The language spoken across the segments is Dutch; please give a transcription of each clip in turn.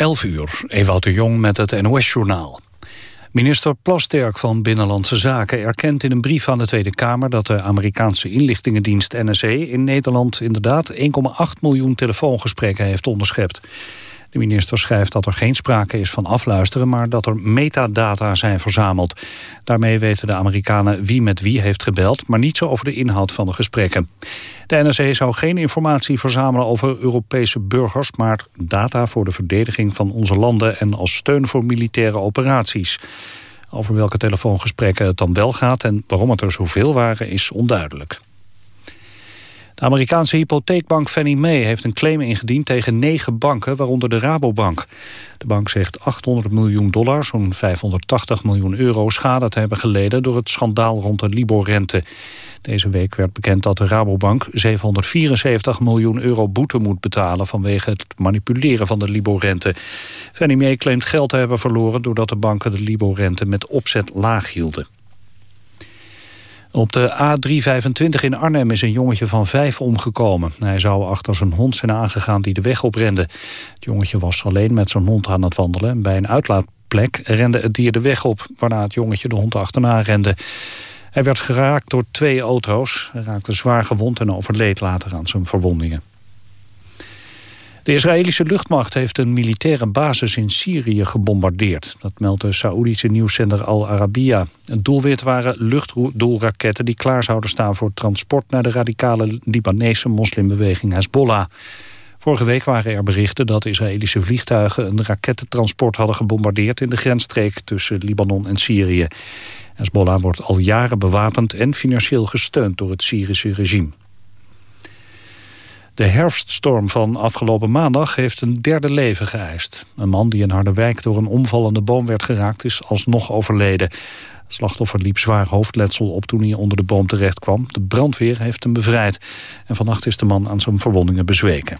11 uur, Ewout de Jong met het NOS-journaal. Minister Plasterk van Binnenlandse Zaken erkent in een brief aan de Tweede Kamer... dat de Amerikaanse inlichtingendienst NSA in Nederland inderdaad 1,8 miljoen telefoongesprekken heeft onderschept. De minister schrijft dat er geen sprake is van afluisteren... maar dat er metadata zijn verzameld. Daarmee weten de Amerikanen wie met wie heeft gebeld... maar niets over de inhoud van de gesprekken. De NSA zou geen informatie verzamelen over Europese burgers... maar data voor de verdediging van onze landen... en als steun voor militaire operaties. Over welke telefoongesprekken het dan wel gaat... en waarom het er zoveel waren, is onduidelijk. De Amerikaanse hypotheekbank Fannie Mae heeft een claim ingediend tegen negen banken, waaronder de Rabobank. De bank zegt 800 miljoen dollar, zo'n 580 miljoen euro, schade te hebben geleden door het schandaal rond de Libor-rente. Deze week werd bekend dat de Rabobank 774 miljoen euro boete moet betalen vanwege het manipuleren van de Libor-rente. Fannie Mae claimt geld te hebben verloren doordat de banken de Libor-rente met opzet laag hielden. Op de A325 in Arnhem is een jongetje van vijf omgekomen. Hij zou achter zijn hond zijn aangegaan die de weg oprende. Het jongetje was alleen met zijn hond aan het wandelen. Bij een uitlaatplek rende het dier de weg op... waarna het jongetje de hond achterna rende. Hij werd geraakt door twee auto's. Hij raakte zwaar gewond en overleed later aan zijn verwondingen. De Israëlische luchtmacht heeft een militaire basis in Syrië gebombardeerd. Dat meldt de Saoedische nieuwszender Al Arabiya. Het doelwit waren luchtdoelraketten die klaar zouden staan voor transport... naar de radicale Libanese moslimbeweging Hezbollah. Vorige week waren er berichten dat Israëlische vliegtuigen... een rakettentransport hadden gebombardeerd in de grensstreek tussen Libanon en Syrië. Hezbollah wordt al jaren bewapend en financieel gesteund door het Syrische regime. De herfststorm van afgelopen maandag heeft een derde leven geëist. Een man die in Harderwijk door een omvallende boom werd geraakt is alsnog overleden. Het slachtoffer liep zwaar hoofdletsel op toen hij onder de boom terecht kwam. De brandweer heeft hem bevrijd. En vannacht is de man aan zijn verwondingen bezweken.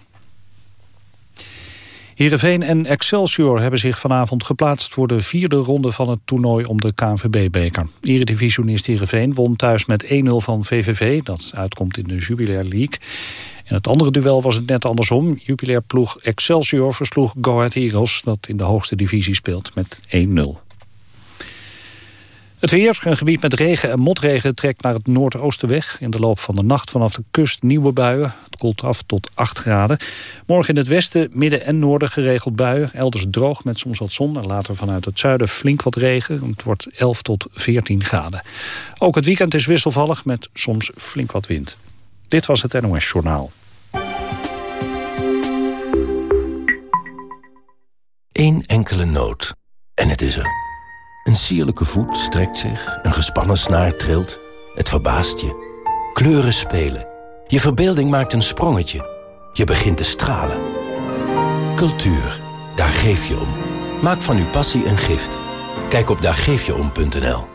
Heerenveen en Excelsior hebben zich vanavond geplaatst... voor de vierde ronde van het toernooi om de KNVB-beker. Eredivisionist Heerenveen won thuis met 1-0 van VVV... dat uitkomt in de Jubilair League. In het andere duel was het net andersom. Jubilair ploeg Excelsior versloeg Go Ahead Eagles... dat in de hoogste divisie speelt met 1-0. Het weer, een gebied met regen en motregen trekt naar het noordoosten weg. In de loop van de nacht vanaf de kust nieuwe buien. Het koelt af tot 8 graden. Morgen in het westen, midden en noorden geregeld buien. Elders droog met soms wat zon en later vanuit het zuiden flink wat regen. Het wordt 11 tot 14 graden. Ook het weekend is wisselvallig met soms flink wat wind. Dit was het NOS Journaal. Eén enkele noot. En het is er. Een sierlijke voet strekt zich, een gespannen snaar trilt. Het verbaast je. Kleuren spelen. Je verbeelding maakt een sprongetje. Je begint te stralen. Cultuur, daar geef je om. Maak van uw passie een gift. Kijk op daargeefjeom.nl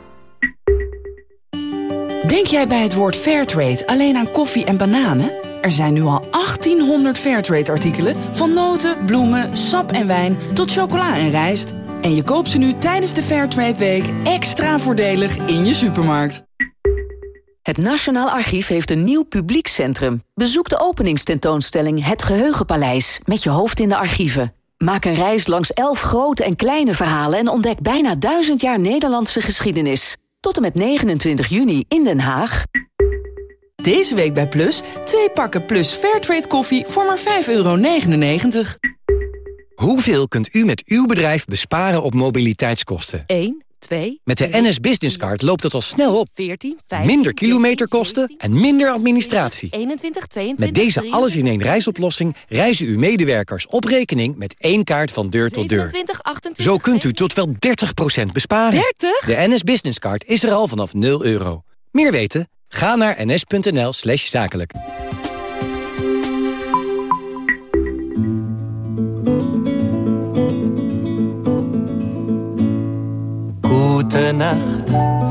Denk jij bij het woord Fairtrade alleen aan koffie en bananen? Er zijn nu al 1800 Fairtrade-artikelen... van noten, bloemen, sap en wijn tot chocola en rijst... En je koopt ze nu tijdens de Fairtrade Week extra voordelig in je supermarkt. Het Nationaal Archief heeft een nieuw publiekscentrum. Bezoek de openingstentoonstelling Het Geheugenpaleis met je hoofd in de archieven. Maak een reis langs elf grote en kleine verhalen... en ontdek bijna duizend jaar Nederlandse geschiedenis. Tot en met 29 juni in Den Haag. Deze week bij Plus, twee pakken Plus Fairtrade koffie voor maar 5,99 euro. Hoeveel kunt u met uw bedrijf besparen op mobiliteitskosten? 1, 2... Met de NS Business Card loopt het al snel op. 14, 15, minder kilometerkosten 17, en minder administratie. 21, 22, Met deze alles-in-één reisoplossing reizen uw medewerkers op rekening met één kaart van deur tot deur. 27, 28, Zo kunt u tot wel 30% besparen. 30? De NS Business Card is er al vanaf 0 euro. Meer weten? Ga naar ns.nl slash zakelijk. Nacht,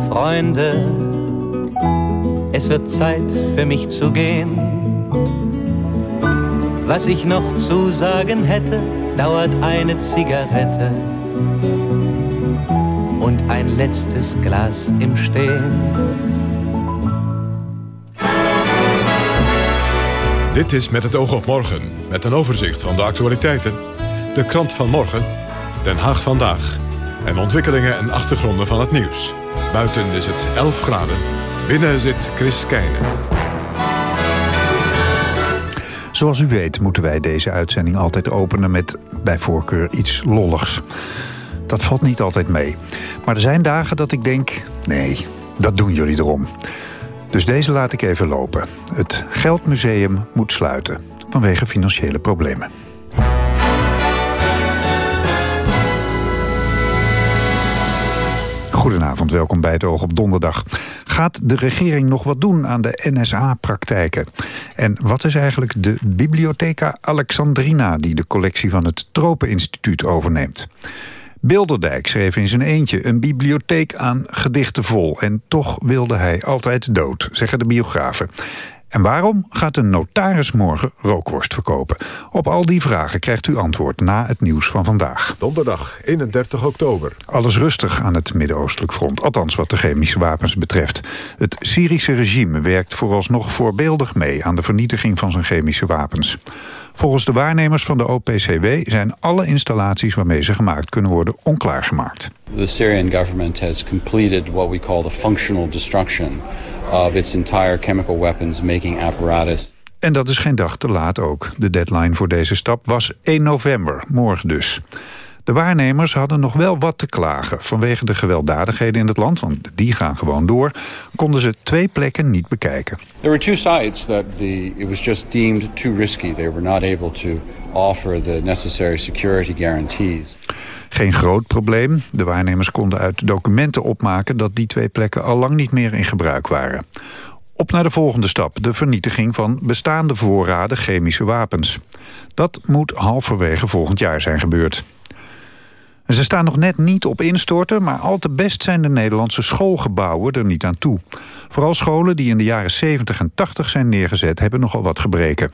Freunde. Es wird Zeit für mich zu gehen. Was ich noch zu sagen hätte, dauert eine Zigarette und ein letztes Glas im Stehen. Dit is Met het oog op morgen, met een overzicht van de actualiteiten de krant van morgen, Den Haag vandaag... en ontwikkelingen en achtergronden van het nieuws. Buiten is het 11 graden. Binnen zit Chris Keijnen. Zoals u weet moeten wij deze uitzending altijd openen met bij voorkeur iets lolligs. Dat valt niet altijd mee. Maar er zijn dagen dat ik denk, nee, dat doen jullie erom. Dus deze laat ik even lopen. Het Geldmuseum moet sluiten vanwege financiële problemen. Goedenavond, welkom bij het Oog op Donderdag. Gaat de regering nog wat doen aan de NSA-praktijken? En wat is eigenlijk de Bibliotheca Alexandrina... die de collectie van het Tropeninstituut overneemt? Bilderdijk schreef in zijn eentje een bibliotheek aan gedichten vol... en toch wilde hij altijd dood, zeggen de biografen. En waarom gaat een notaris morgen rookworst verkopen? Op al die vragen krijgt u antwoord na het nieuws van vandaag. Donderdag 31 oktober. Alles rustig aan het Midden-Oostelijk front, althans wat de chemische wapens betreft. Het Syrische regime werkt vooralsnog voorbeeldig mee aan de vernietiging van zijn chemische wapens. Volgens de waarnemers van de OPCW zijn alle installaties waarmee ze gemaakt kunnen worden onklaargemaakt. The Syrian government has completed what we call the functional destruction of its entire chemical weapons making apparatus. En dat is geen dag te laat ook. De deadline voor deze stap was 1 november, morgen dus. De waarnemers hadden nog wel wat te klagen. Vanwege de gewelddadigheden in het land, want die gaan gewoon door... konden ze twee plekken niet bekijken. There were two sides that the, it was just deemed too risky. They were not able to offer the necessary security guarantees. Geen groot probleem. De waarnemers konden uit documenten opmaken... dat die twee plekken al lang niet meer in gebruik waren. Op naar de volgende stap, de vernietiging van bestaande voorraden chemische wapens. Dat moet halverwege volgend jaar zijn gebeurd. Ze staan nog net niet op instorten, maar al te best zijn de Nederlandse schoolgebouwen er niet aan toe. Vooral scholen die in de jaren 70 en 80 zijn neergezet hebben nogal wat gebreken.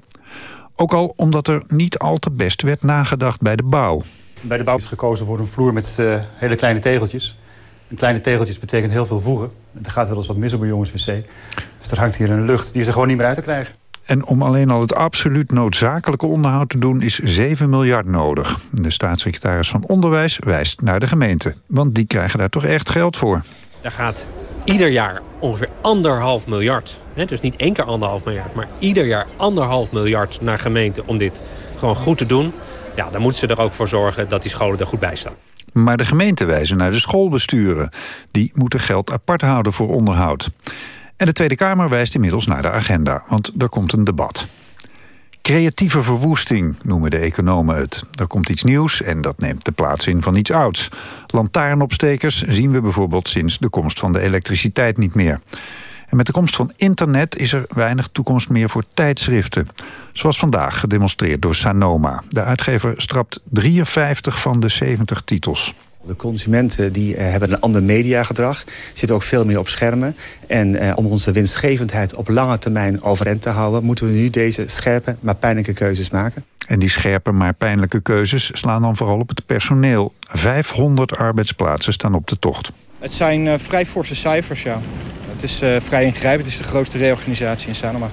Ook al omdat er niet al te best werd nagedacht bij de bouw. Bij de bouw is gekozen voor een vloer met uh, hele kleine tegeltjes. En kleine tegeltjes betekent heel veel voegen. Er gaat wel eens wat mis op een jongenswc. Dus er hangt hier een lucht, die er gewoon niet meer uit te krijgen. En om alleen al het absoluut noodzakelijke onderhoud te doen... is 7 miljard nodig. De staatssecretaris van Onderwijs wijst naar de gemeente. Want die krijgen daar toch echt geld voor. Daar gaat ieder jaar ongeveer anderhalf miljard. Hè, dus niet één keer anderhalf miljard... maar ieder jaar anderhalf miljard naar gemeenten om dit gewoon goed te doen. Ja, dan moeten ze er ook voor zorgen dat die scholen er goed bij staan. Maar de gemeenten wijzen naar de schoolbesturen. Die moeten geld apart houden voor onderhoud. En de Tweede Kamer wijst inmiddels naar de agenda, want er komt een debat. Creatieve verwoesting noemen de economen het. Er komt iets nieuws en dat neemt de plaats in van iets ouds. Lantaarnopstekers zien we bijvoorbeeld sinds de komst van de elektriciteit niet meer. En met de komst van internet is er weinig toekomst meer voor tijdschriften. Zoals vandaag gedemonstreerd door Sanoma. De uitgever strapt 53 van de 70 titels. De consumenten die, uh, hebben een ander mediagedrag, zitten ook veel meer op schermen. En uh, om onze winstgevendheid op lange termijn overeind te houden... moeten we nu deze scherpe, maar pijnlijke keuzes maken. En die scherpe, maar pijnlijke keuzes slaan dan vooral op het personeel. 500 arbeidsplaatsen staan op de tocht. Het zijn uh, vrij forse cijfers, ja. Het is uh, vrij ingrijpend. Het is de grootste reorganisatie in Sanoma.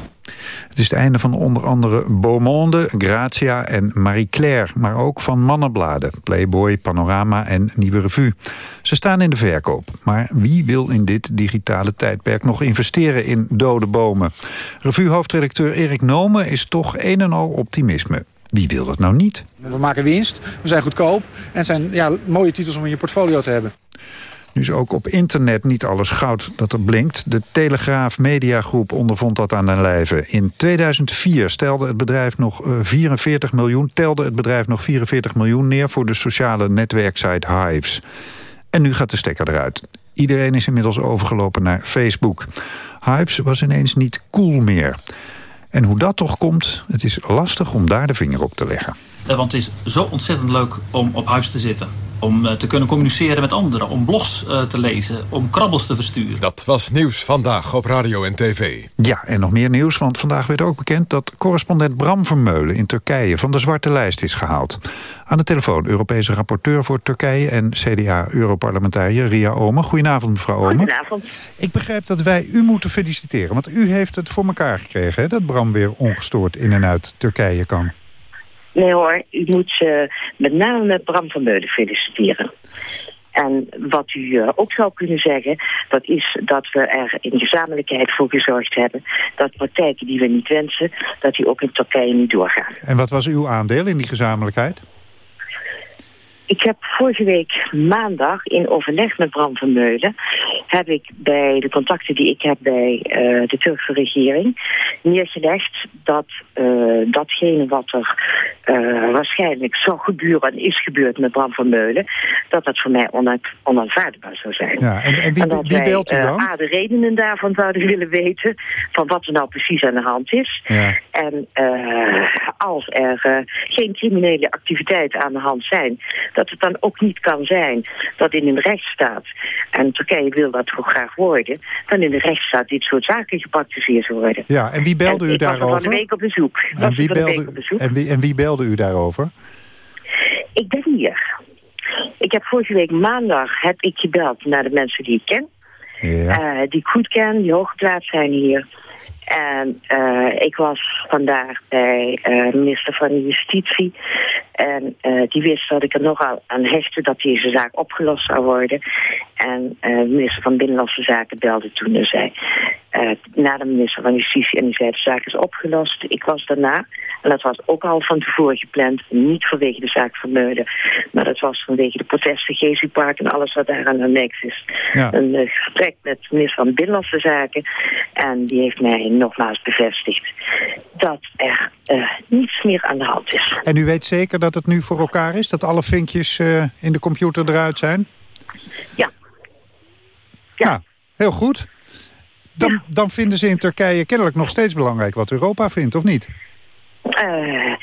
Het is het einde van onder andere Beaumonde, Grazia en Marie Claire... maar ook van mannenbladen, Playboy, Panorama en Nieuwe Revue. Ze staan in de verkoop. Maar wie wil in dit digitale tijdperk nog investeren in dode bomen? Revue-hoofdredacteur Erik Nomen is toch een en al optimisme. Wie wil dat nou niet? We maken winst, we zijn goedkoop en het zijn ja, mooie titels om in je portfolio te hebben. Nu is ook op internet niet alles goud dat er blinkt. De Telegraaf Mediagroep ondervond dat aan den lijve. In 2004 stelde het bedrijf nog 44 miljoen, telde het bedrijf nog 44 miljoen neer voor de sociale netwerksite Hives. En nu gaat de stekker eruit. Iedereen is inmiddels overgelopen naar Facebook. Hives was ineens niet cool meer. En hoe dat toch komt, het is lastig om daar de vinger op te leggen. Want het is zo ontzettend leuk om op huis te zitten. Om te kunnen communiceren met anderen, om blogs te lezen, om krabbels te versturen. Dat was nieuws vandaag op radio en tv. Ja, en nog meer nieuws, want vandaag werd ook bekend... dat correspondent Bram Vermeulen in Turkije van de zwarte lijst is gehaald. Aan de telefoon Europese rapporteur voor Turkije... en CDA-europarlementariër Ria Omen. Goedenavond, mevrouw Omen. Goedenavond. Ik begrijp dat wij u moeten feliciteren, want u heeft het voor elkaar gekregen... Hè, dat Bram weer ongestoord in en uit Turkije kan. Nee hoor, u moet uh, met name Bram van Meulen feliciteren. En wat u uh, ook zou kunnen zeggen, dat is dat we er in gezamenlijkheid voor gezorgd hebben... dat praktijken die we niet wensen, dat die ook in Turkije niet doorgaan. En wat was uw aandeel in die gezamenlijkheid? Ik heb vorige week maandag in overleg met Bram van Meulen... heb ik bij de contacten die ik heb bij uh, de Turkse regering... neergelegd dat uh, datgene wat er uh, waarschijnlijk zou gebeuren... en is gebeurd met Bram van Meulen... dat dat voor mij ona onaanvaardbaar zou zijn. Ja, en, en wie, en dat wie wij, u dan? A, de redenen daarvan zouden willen weten... van wat er nou precies aan de hand is. Ja. En als er geen criminele activiteiten aan de hand zijn dat het dan ook niet kan zijn dat in een rechtsstaat, en Turkije wil dat toch graag worden, dan in de rechtsstaat dit soort zaken gepraktiseerd worden. Ja, en wie belde en u was daarover? er van een week op bezoek. En Was wie, een week belde, op bezoek. en, wie, en wie belde u daarover? Ik ben hier. Ik heb vorige week maandag heb ik gebeld naar de mensen die ik ken. Ja. Uh, die ik goed ken, die hooggeplaatst zijn hier. En uh, ik was vandaag bij uh, minister van Justitie. En uh, die wist dat ik er nogal aan hechtte dat deze zaak opgelost zou worden. En de minister van Binnenlandse Zaken belde toen en zei... naar de minister van Justitie en die zei de zaak is opgelost. Ik was daarna, en dat was ook al van tevoren gepland... niet vanwege de zaak van Meulen... maar dat was vanwege de protesten, Gezi Park en alles wat daar aan de is. Ja. Een gesprek met de minister van Binnenlandse Zaken. En die heeft mij nogmaals bevestigd dat er uh, niets meer aan de hand is. En u weet zeker dat het nu voor elkaar is? Dat alle vinkjes uh, in de computer eruit zijn? Ja. Ja, heel goed. Dan, ja. dan vinden ze in Turkije kennelijk nog steeds belangrijk wat Europa vindt, of niet? Uh,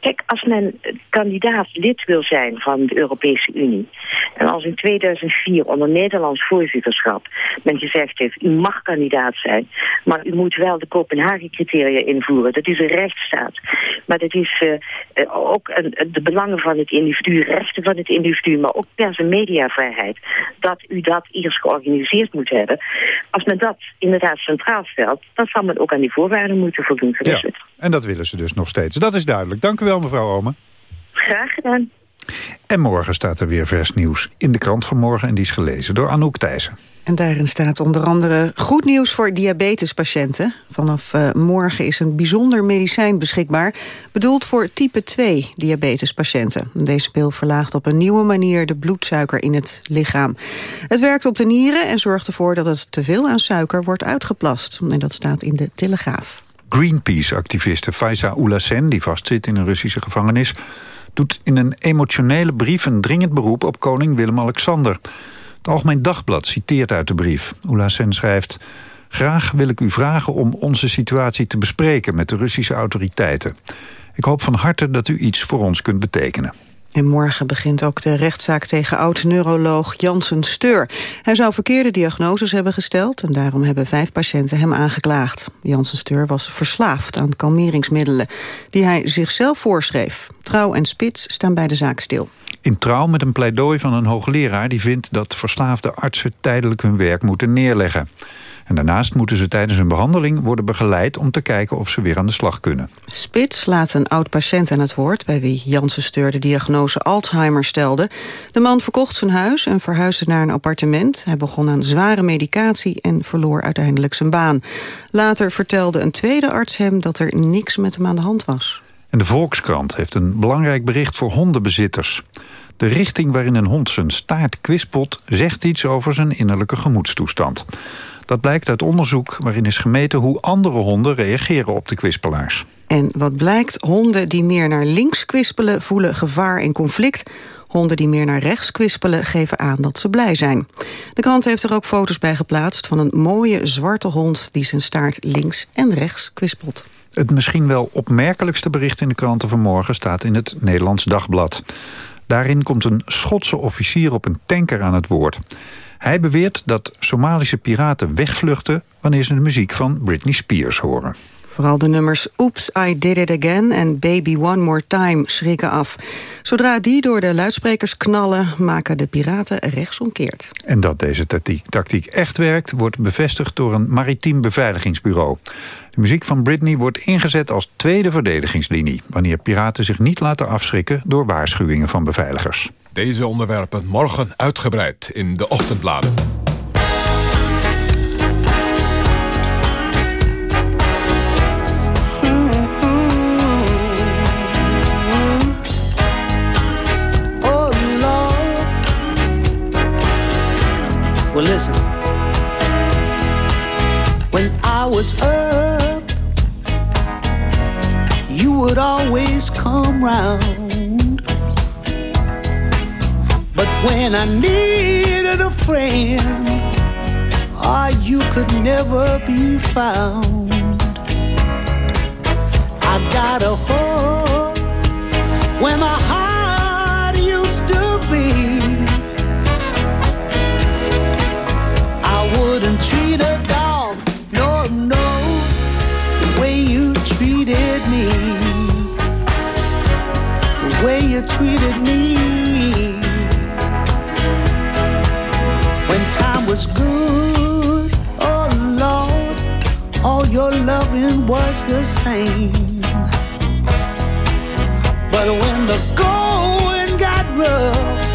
Kijk, als men kandidaat lid wil zijn van de Europese Unie... en als in 2004 onder Nederlands voorzitterschap men gezegd heeft... u mag kandidaat zijn, maar u moet wel de Kopenhagen-criteria invoeren. Dat is een rechtsstaat. Maar dat is uh, ook een, de belangen van het individu, rechten van het individu... maar ook pers- en mediavrijheid. Dat u dat eerst georganiseerd moet hebben. Als men dat inderdaad centraal stelt... dan zal men ook aan die voorwaarden moeten voldoen. Ja, en dat willen ze dus nog steeds. Dat is duidelijk. Dank u wel, mevrouw Omen. Graag gedaan. En morgen staat er weer vers nieuws in de krant van morgen... en die is gelezen door Anouk Thijssen. En daarin staat onder andere goed nieuws voor diabetespatiënten. Vanaf uh, morgen is een bijzonder medicijn beschikbaar... bedoeld voor type 2 diabetespatiënten. Deze pil verlaagt op een nieuwe manier de bloedsuiker in het lichaam. Het werkt op de nieren en zorgt ervoor dat het teveel aan suiker wordt uitgeplast. En dat staat in de Telegraaf. Greenpeace-activiste Faiza Oulassen, die vastzit in een Russische gevangenis... doet in een emotionele brief een dringend beroep op koning Willem-Alexander. Het Algemeen Dagblad citeert uit de brief. Oulassen schrijft... Graag wil ik u vragen om onze situatie te bespreken met de Russische autoriteiten. Ik hoop van harte dat u iets voor ons kunt betekenen. En morgen begint ook de rechtszaak tegen oud-neuroloog Jansen Steur. Hij zou verkeerde diagnoses hebben gesteld... en daarom hebben vijf patiënten hem aangeklaagd. Jansen Steur was verslaafd aan kalmeringsmiddelen... die hij zichzelf voorschreef. Trouw en Spits staan bij de zaak stil. In trouw met een pleidooi van een hoogleraar... die vindt dat verslaafde artsen tijdelijk hun werk moeten neerleggen. En daarnaast moeten ze tijdens hun behandeling worden begeleid... om te kijken of ze weer aan de slag kunnen. Spits laat een oud-patiënt aan het woord... bij wie Janssen Steur de diagnose Alzheimer stelde. De man verkocht zijn huis en verhuisde naar een appartement. Hij begon aan zware medicatie en verloor uiteindelijk zijn baan. Later vertelde een tweede arts hem dat er niks met hem aan de hand was. En de Volkskrant heeft een belangrijk bericht voor hondenbezitters. De richting waarin een hond zijn staart kwispelt... zegt iets over zijn innerlijke gemoedstoestand. Dat blijkt uit onderzoek waarin is gemeten hoe andere honden reageren op de kwispelaars. En wat blijkt, honden die meer naar links kwispelen voelen gevaar en conflict. Honden die meer naar rechts kwispelen geven aan dat ze blij zijn. De krant heeft er ook foto's bij geplaatst van een mooie zwarte hond... die zijn staart links en rechts kwispelt. Het misschien wel opmerkelijkste bericht in de kranten vanmorgen... staat in het Nederlands Dagblad. Daarin komt een Schotse officier op een tanker aan het woord. Hij beweert dat Somalische piraten wegvluchten... wanneer ze de muziek van Britney Spears horen. Vooral de nummers Oops, I Did It Again en Baby One More Time schrikken af. Zodra die door de luidsprekers knallen, maken de piraten rechtsomkeert. En dat deze tactiek, tactiek echt werkt, wordt bevestigd door een maritiem beveiligingsbureau. De muziek van Britney wordt ingezet als tweede verdedigingslinie... wanneer piraten zich niet laten afschrikken door waarschuwingen van beveiligers. Deze onderwerpen morgen uitgebreid in de ochtendbladen. Well, listen. When I was up, you would always come round. But when I needed a friend, ah, you could never be found. I got a hope where my heart used to be. I wouldn't treat a dog, no, no, the way you treated me, the way you treated me. When time was good, oh Lord, all your loving was the same. But when the going got rough,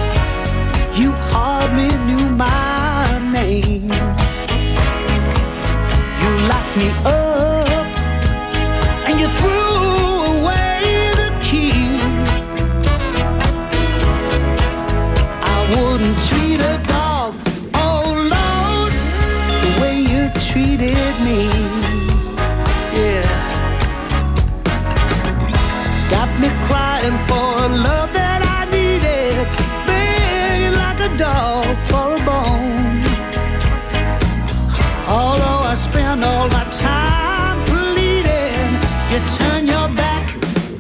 spend all my time pleading, you turn your back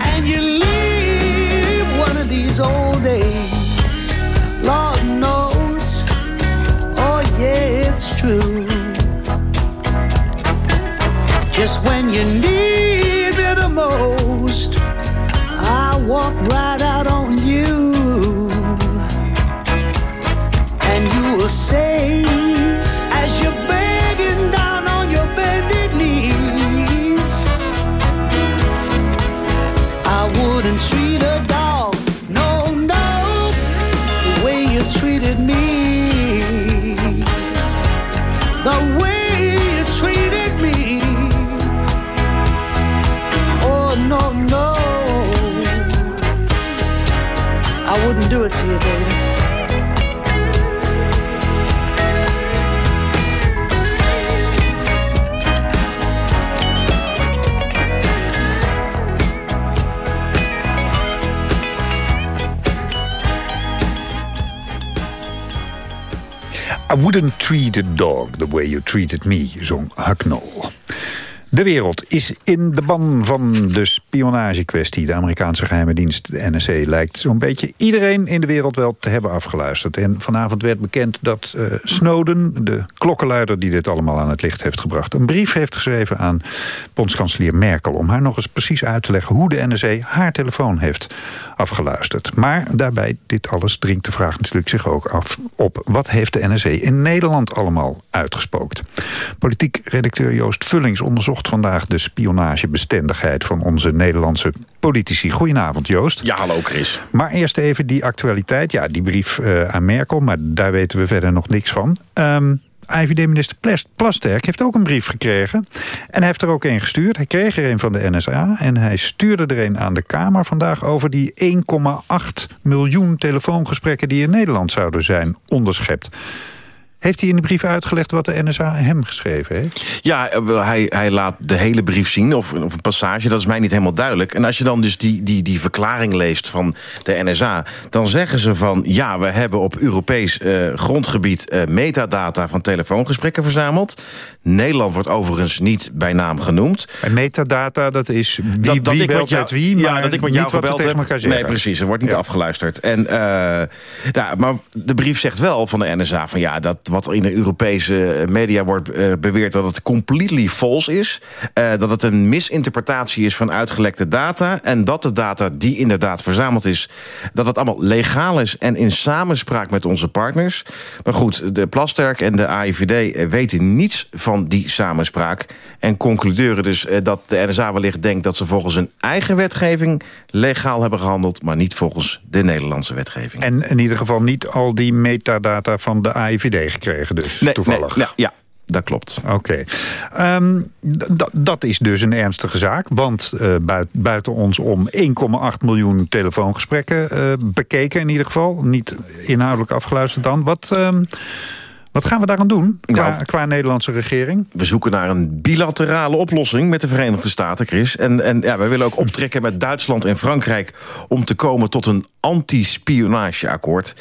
and you leave one of these old days. Lord knows, oh yeah, it's true. Just when you need I wouldn't treat a dog the way you treated me, zong Hucknall. De wereld is in de ban van de spionagekwestie. De Amerikaanse geheime dienst, de NSC, lijkt zo'n beetje iedereen in de wereld wel te hebben afgeluisterd. En vanavond werd bekend dat uh, Snowden, de klokkenluider die dit allemaal aan het licht heeft gebracht, een brief heeft geschreven aan bondskanselier Merkel om haar nog eens precies uit te leggen hoe de NSC haar telefoon heeft afgeluisterd. Maar daarbij, dit alles dringt de vraag natuurlijk zich ook af op wat heeft de NSC in Nederland allemaal uitgespookt. Politiek redacteur Joost Vullings onderzocht vandaag de spionagebestendigheid van onze Nederlandse politici. Goedenavond Joost. Ja, hallo Chris. Maar eerst even die actualiteit. Ja, die brief uh, aan Merkel, maar daar weten we verder nog niks van. Um, IVD-minister Plasterk heeft ook een brief gekregen. En hij heeft er ook een gestuurd. Hij kreeg er een van de NSA. En hij stuurde er een aan de Kamer vandaag... over die 1,8 miljoen telefoongesprekken... die in Nederland zouden zijn onderschept. Heeft hij in de brief uitgelegd wat de NSA hem geschreven heeft? Ja, hij, hij laat de hele brief zien, of, of een passage. Dat is mij niet helemaal duidelijk. En als je dan dus die, die, die verklaring leest van de NSA... dan zeggen ze van, ja, we hebben op Europees uh, grondgebied... Uh, metadata van telefoongesprekken verzameld. Nederland wordt overigens niet bij naam genoemd. En metadata, dat is wie, dat, dat wie ik met, jou, wie, maar ja, dat ik met jou gebeld heb. Nee, precies, er wordt niet ja. afgeluisterd. En, uh, ja, maar de brief zegt wel van de NSA van... ja, dat wat in de Europese media wordt uh, beweerd... dat het completely false is. Uh, dat het een misinterpretatie is van uitgelekte data. En dat de data die inderdaad verzameld is... dat het allemaal legaal is en in samenspraak met onze partners. Maar goed, de Plasterk en de AIVD weten niets van die samenspraak... en concluderen dus dat de NSA wellicht denkt... dat ze volgens hun eigen wetgeving legaal hebben gehandeld... maar niet volgens de Nederlandse wetgeving. En in ieder geval niet al die metadata van de AIVD gekregen dus, nee, toevallig? Nee, ja, dat klopt. Oké. Okay. Um, dat is dus een ernstige zaak. Want uh, buiten, buiten ons om 1,8 miljoen telefoongesprekken uh, bekeken in ieder geval. Niet inhoudelijk afgeluisterd dan. Wat... Um, wat gaan we daaraan doen qua, nou, qua, Nederlandse regering? We zoeken naar een bilaterale oplossing met de Verenigde Staten, Chris. En, en ja, we willen ook optrekken met Duitsland en Frankrijk... om te komen tot een anti-spionageakkoord.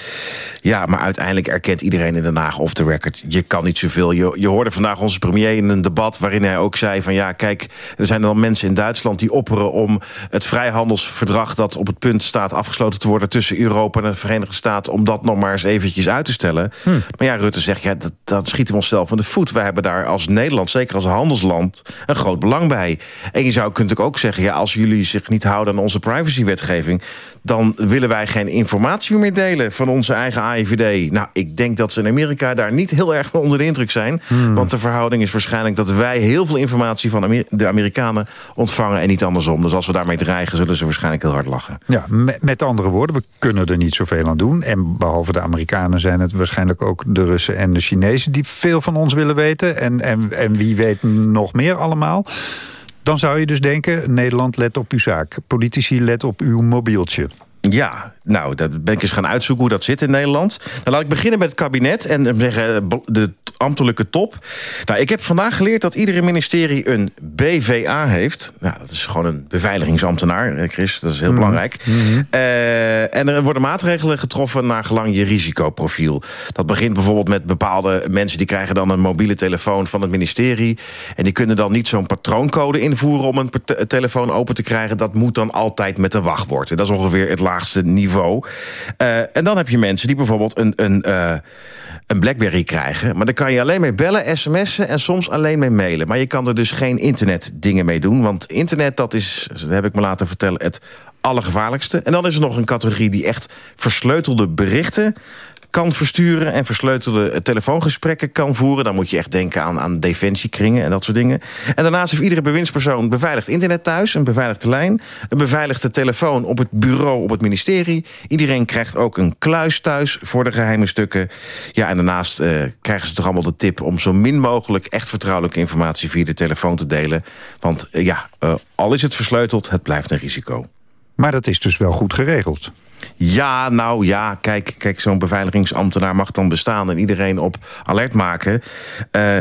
Ja, maar uiteindelijk erkent iedereen in Den Haag off the record... je kan niet zoveel. Je, je hoorde vandaag onze premier in een debat waarin hij ook zei... van ja, kijk, er zijn dan mensen in Duitsland die opperen... om het vrijhandelsverdrag dat op het punt staat afgesloten te worden... tussen Europa en de Verenigde Staten... om dat nog maar eens eventjes uit te stellen. Hm. Maar ja, Rutte zegt ja, dat, schieten we onszelf van de voet. Wij hebben daar als Nederland, zeker als handelsland, een groot belang bij. En je zou kunt ook zeggen, ja, als jullie zich niet houden aan onze privacywetgeving... dan willen wij geen informatie meer delen van onze eigen AIVD. Nou, ik denk dat ze in Amerika daar niet heel erg onder de indruk zijn. Hmm. Want de verhouding is waarschijnlijk dat wij heel veel informatie van de Amerikanen ontvangen en niet andersom. Dus als we daarmee dreigen, zullen ze waarschijnlijk heel hard lachen. Ja, met, met andere woorden, we kunnen er niet zoveel aan doen. En behalve de Amerikanen zijn het waarschijnlijk ook de Russen en de Chinezen... die veel van ons willen weten. En, en, en wie weet nog meer allemaal. Dan zou je dus denken, Nederland let op uw zaak. Politici let op uw mobieltje. Ja, nou, dat ben ik eens gaan uitzoeken hoe dat zit in Nederland. Dan laat ik beginnen met het kabinet en zeggen de ambtelijke top. Nou, ik heb vandaag geleerd dat iedere ministerie een BVA heeft. Nou, dat is gewoon een beveiligingsambtenaar, Chris. Dat is heel mhm. belangrijk. Mm -hmm. uh, en er worden maatregelen getroffen naar gelang je risicoprofiel. Dat begint bijvoorbeeld met bepaalde mensen... die krijgen dan een mobiele telefoon van het ministerie. En die kunnen dan niet zo'n patrooncode invoeren... om een telefoon open te krijgen. Dat moet dan altijd met een wachtwoord. En dat is ongeveer het laagste niveau. Uh, en dan heb je mensen die bijvoorbeeld een... een uh, een Blackberry krijgen. Maar daar kan je alleen mee bellen, sms'en en soms alleen mee mailen. Maar je kan er dus geen internetdingen mee doen. Want internet, dat is, dat heb ik me laten vertellen, het allergevaarlijkste. En dan is er nog een categorie die echt versleutelde berichten kan versturen en versleutelde telefoongesprekken kan voeren. Dan moet je echt denken aan, aan defensiekringen en dat soort dingen. En daarnaast heeft iedere bewindspersoon beveiligd internet thuis, een beveiligde lijn, een beveiligde telefoon op het bureau op het ministerie. Iedereen krijgt ook een kluis thuis voor de geheime stukken. Ja, en daarnaast uh, krijgen ze toch allemaal de tip om zo min mogelijk echt vertrouwelijke informatie via de telefoon te delen. Want uh, ja, uh, al is het versleuteld, het blijft een risico. Maar dat is dus wel goed geregeld. Ja, nou ja, kijk, kijk zo'n beveiligingsambtenaar mag dan bestaan... en iedereen op alert maken. Uh,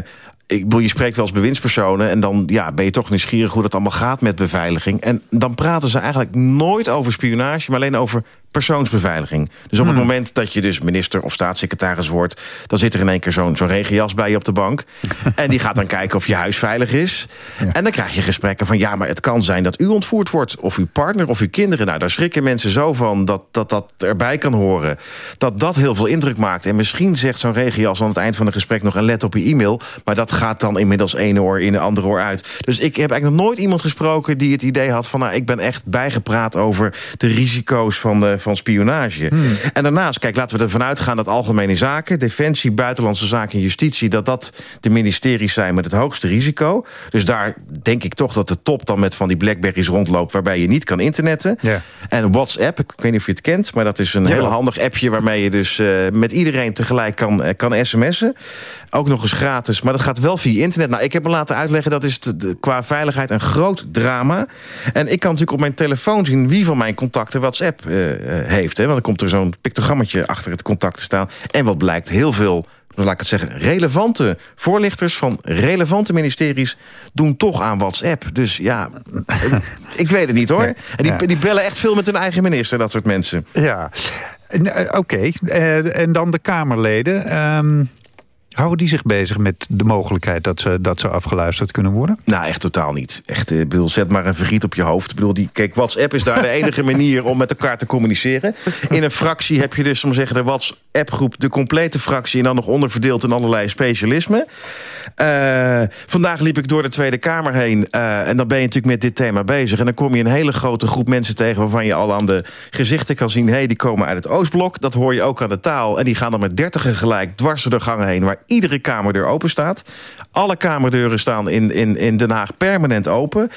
ik bedoel, je spreekt wel als bewindspersonen... en dan ja, ben je toch nieuwsgierig hoe dat allemaal gaat met beveiliging. En dan praten ze eigenlijk nooit over spionage... maar alleen over persoonsbeveiliging. Dus op het hmm. moment dat je dus minister of staatssecretaris wordt... dan zit er in één keer zo'n zo'n regenjas bij je op de bank. en die gaat dan kijken of je huis veilig is. En dan krijg je gesprekken van... ja, maar het kan zijn dat u ontvoerd wordt... of uw partner of uw kinderen. Nou, daar schrikken mensen zo van dat dat, dat erbij kan horen. Dat dat heel veel indruk maakt. En misschien zegt zo'n regenjas aan het eind van het gesprek nog... een let op je e-mail, maar dat gaat dan inmiddels één oor in de andere oor uit. Dus ik heb eigenlijk nog nooit iemand gesproken... die het idee had van... nou, ik ben echt bijgepraat over de risico's van... de van spionage. Hmm. En daarnaast, kijk, laten we ervan uitgaan dat algemene zaken... defensie, buitenlandse zaken en justitie... dat dat de ministeries zijn met het hoogste risico. Dus daar denk ik toch dat de top dan met van die Blackberries rondloopt... waarbij je niet kan internetten. Ja. En WhatsApp, ik weet niet of je het kent... maar dat is een heel handig appje waarmee je dus uh, met iedereen tegelijk kan, uh, kan sms'en. Ook nog eens gratis, maar dat gaat wel via internet. Nou, ik heb me laten uitleggen, dat is de, qua veiligheid een groot drama. En ik kan natuurlijk op mijn telefoon zien... wie van mijn contacten WhatsApp uh, heeft. Hè? Want dan komt er zo'n pictogrammetje achter het contact te staan. En wat blijkt, heel veel laat ik het zeggen, relevante voorlichters van relevante ministeries doen toch aan WhatsApp. Dus ja, ik weet het niet hoor. En die, die bellen echt veel met hun eigen minister, dat soort mensen. Ja, oké. Okay. Uh, en dan de Kamerleden. Um, Houden die zich bezig met de mogelijkheid dat ze, dat ze afgeluisterd kunnen worden? Nou, echt totaal niet. Echt, ik bedoel, zet maar een vergiet op je hoofd. Ik bedoel, die, kijk, WhatsApp is daar de enige manier om met elkaar te communiceren. In een fractie heb je dus, om te zeggen, de appgroep de complete fractie... en dan nog onderverdeeld in allerlei specialismen. Uh, vandaag liep ik door de Tweede Kamer heen. Uh, en dan ben je natuurlijk met dit thema bezig. En dan kom je een hele grote groep mensen tegen... waarvan je al aan de gezichten kan zien... hé, hey, die komen uit het Oostblok. Dat hoor je ook aan de taal. En die gaan dan met dertigen gelijk dwars door de gangen heen... waar iedere kamerdeur open staat. Alle kamerdeuren staan in, in, in Den Haag permanent open.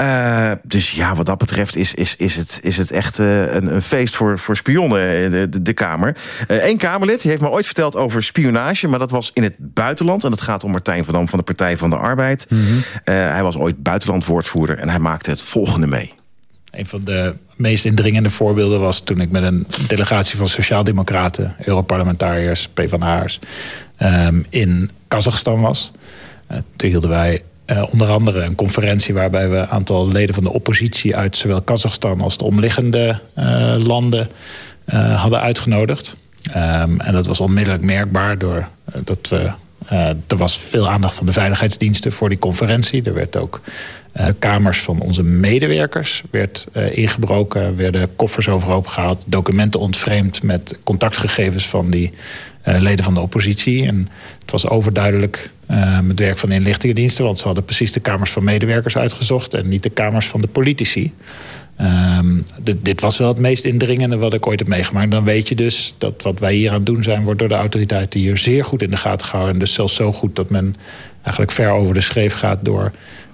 Uh, dus ja, wat dat betreft is, is, is, het, is het echt een, een feest voor, voor spionnen, de, de Kamer. Eén Kamerlid die heeft me ooit verteld over spionage... maar dat was in het buitenland. En dat gaat om Martijn van Dam van de Partij van de Arbeid. Mm -hmm. uh, hij was ooit buitenlandwoordvoerder en hij maakte het volgende mee. Een van de meest indringende voorbeelden was toen ik met een delegatie van Sociaaldemocraten, Europarlementariërs, PvdA'ers um, in Kazachstan was. Uh, toen hielden wij uh, onder andere een conferentie waarbij we een aantal leden van de oppositie uit zowel Kazachstan als de omliggende uh, landen hadden uitgenodigd. Um, en dat was onmiddellijk merkbaar door dat we Uh, er was veel aandacht van de veiligheidsdiensten voor die conferentie. Er werd ook uh, kamers van onze medewerkers werd, uh, ingebroken. werden koffers overhoop gehaald. Documenten ontvreemd met contactgegevens van die leden van de oppositie. En het was overduidelijk het werk van de inlichtingendiensten. Want ze hadden precies de kamers van medewerkers uitgezocht. En niet de kamers van de politici. Um, dit, dit, was wel het meest indringende wat ik ooit heb meegemaakt. Dan weet je dus dat wat wij hier aan het doen zijn... wordt door de autoriteiten hier zeer goed in de gaten gehouden. En dus zelfs zo goed dat men eigenlijk ver over de schreef gaat... door,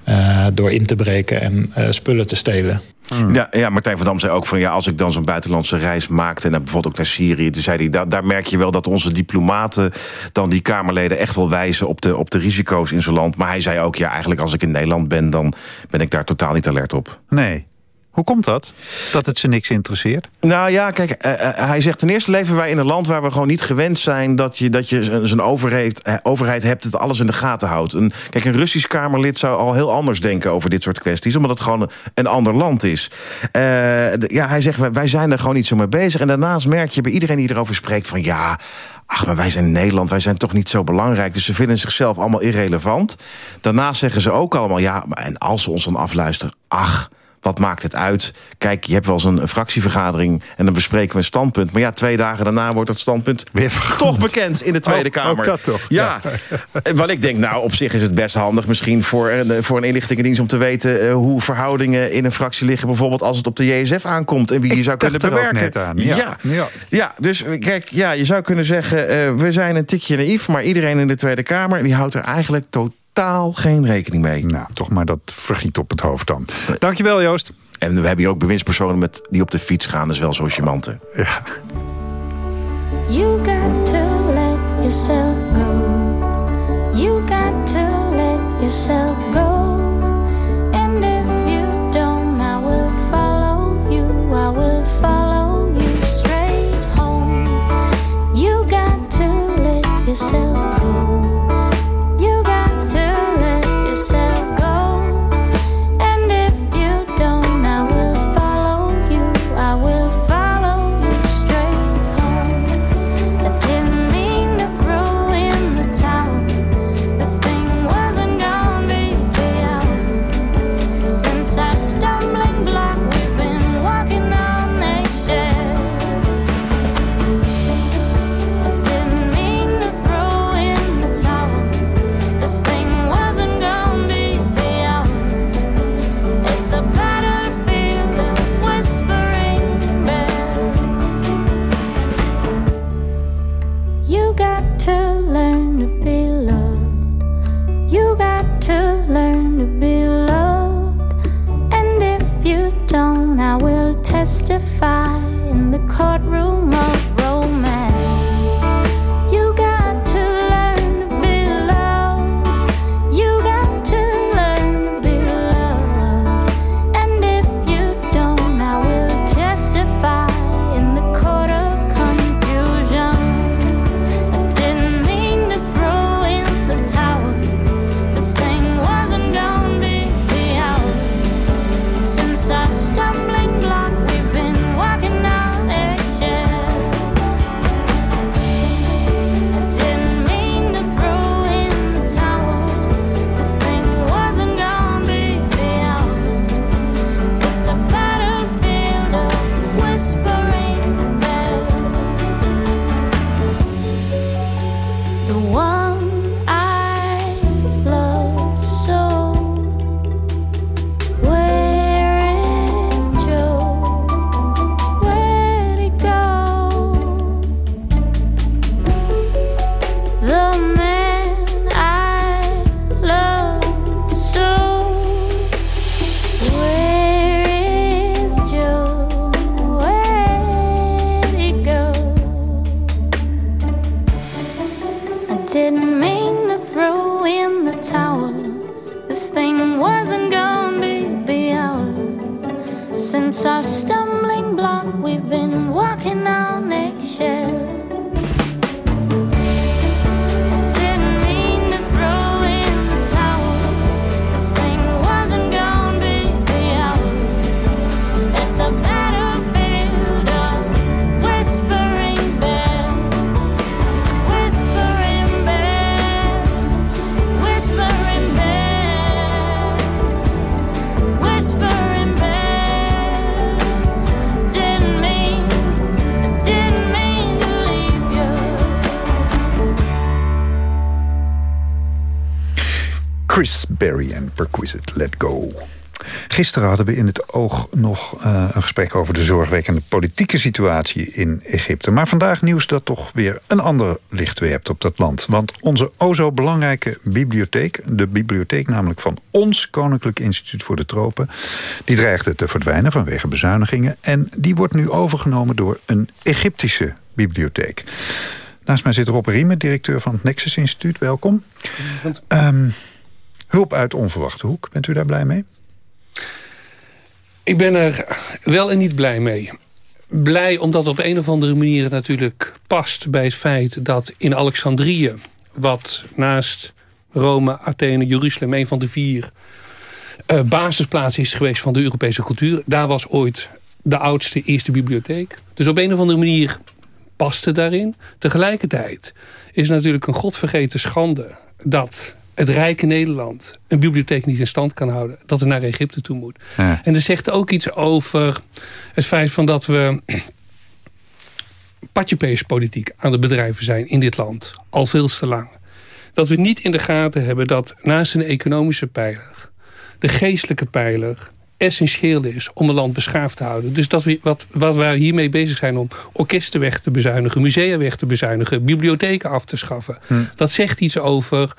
uh, door in te breken en uh, spullen te stelen. Hmm. Ja, ja, Martijn van Dam zei ook van ja, als ik dan zo'n buitenlandse reis maakte... en dan bijvoorbeeld ook naar Syrië, toen zei hij... Daar, daar merk je wel dat onze diplomaten dan die Kamerleden echt wel wijzen... op de, op de risico's in zo'n land. Maar hij zei ook, ja, eigenlijk als ik in Nederland ben... dan ben ik daar totaal niet alert op. Nee. Hoe komt dat? Dat het ze niks interesseert? Nou ja, kijk, uh, hij zegt ten eerste leven wij in een land waar we gewoon niet gewend zijn dat je, dat je zo'n overheid, overheid hebt dat alles in de gaten houdt. Een, kijk, een Russisch Kamerlid zou al heel anders denken over dit soort kwesties, omdat het gewoon een, ander land is. Ja, hij zegt, wij zijn er gewoon niet zo mee bezig. En daarnaast merk je bij iedereen die erover spreekt van ja, ach, maar wij zijn Nederland, wij zijn toch niet zo belangrijk. Dus ze vinden zichzelf allemaal irrelevant. Daarnaast zeggen ze ook allemaal, ja, en als ze ons dan afluisteren, ach wat maakt het uit? Kijk, je hebt wel eens een, fractievergadering... en dan bespreken we een standpunt. Maar ja, twee dagen daarna wordt dat standpunt Weer toch bekend in de Tweede oh, Kamer. Ook dat toch? Ja. ja. Wat ik denk, nou, op zich is het best handig... misschien voor een, voor een inlichtingendienst om te weten... Uh, hoe verhoudingen in een fractie liggen... bijvoorbeeld als het op de JSF aankomt... en wie je zou kunnen bewerken. Aan. Ja. Ja. ja. ja. dus kijk, ja, je zou kunnen zeggen... Uh, we zijn een tikje naïef... maar iedereen in de Tweede Kamer... die houdt er eigenlijk totaal totaal geen rekening mee. Nou, toch maar dat vergiet op het hoofd dan. Dankjewel Joost. En we hebben hier ook bewindspersonen met, die op de fiets gaan. Dat is wel zo charmant. Ja. You got to let yourself go. You got to let yourself go. And if you don't, I will follow you. I will follow you straight home. You got to let yourself go. Berry en Perquisite Let Go. Gisteren hadden we in het oog nog eh, een gesprek over de zorgwekkende politieke situatie in Egypte. Maar vandaag nieuws dat toch weer een ander licht werpt op dat land. Want onze o zo belangrijke bibliotheek, de bibliotheek namelijk van ons Koninklijk Instituut voor de Tropen, die dreigde te verdwijnen vanwege bezuinigingen. En die wordt nu overgenomen door een Egyptische bibliotheek. Naast mij zit Rob Riemen, directeur van het Nexus Instituut. Welkom. Ehm, hulp uit onverwachte hoek. Bent u daar blij mee? Ik ben er wel en niet blij mee. Blij omdat op een of andere manier natuurlijk past bij het feit dat in Alexandrië, wat naast Rome, Athene, Jeruzalem een van de vier eh, basisplaatsen is geweest van de Europese cultuur, daar was ooit de oudste eerste bibliotheek. Dus op een of andere manier paste daarin. Tegelijkertijd is natuurlijk een godvergeten schande dat het rijke Nederland een bibliotheek niet in stand kan houden. Dat het naar Egypte toe moet. Ja. En er zegt ook iets over het feit van dat we patjepeespolitiek aan de bedrijven zijn in dit land. Al veel te lang. Dat we niet in de gaten hebben dat naast een economische pijler... de geestelijke pijler essentieel is om een land beschaafd te houden. Dus dat we, wat, wat wij hiermee bezig zijn om orkesten weg te bezuinigen... musea weg te bezuinigen, bibliotheken af te schaffen... Hm. dat zegt iets over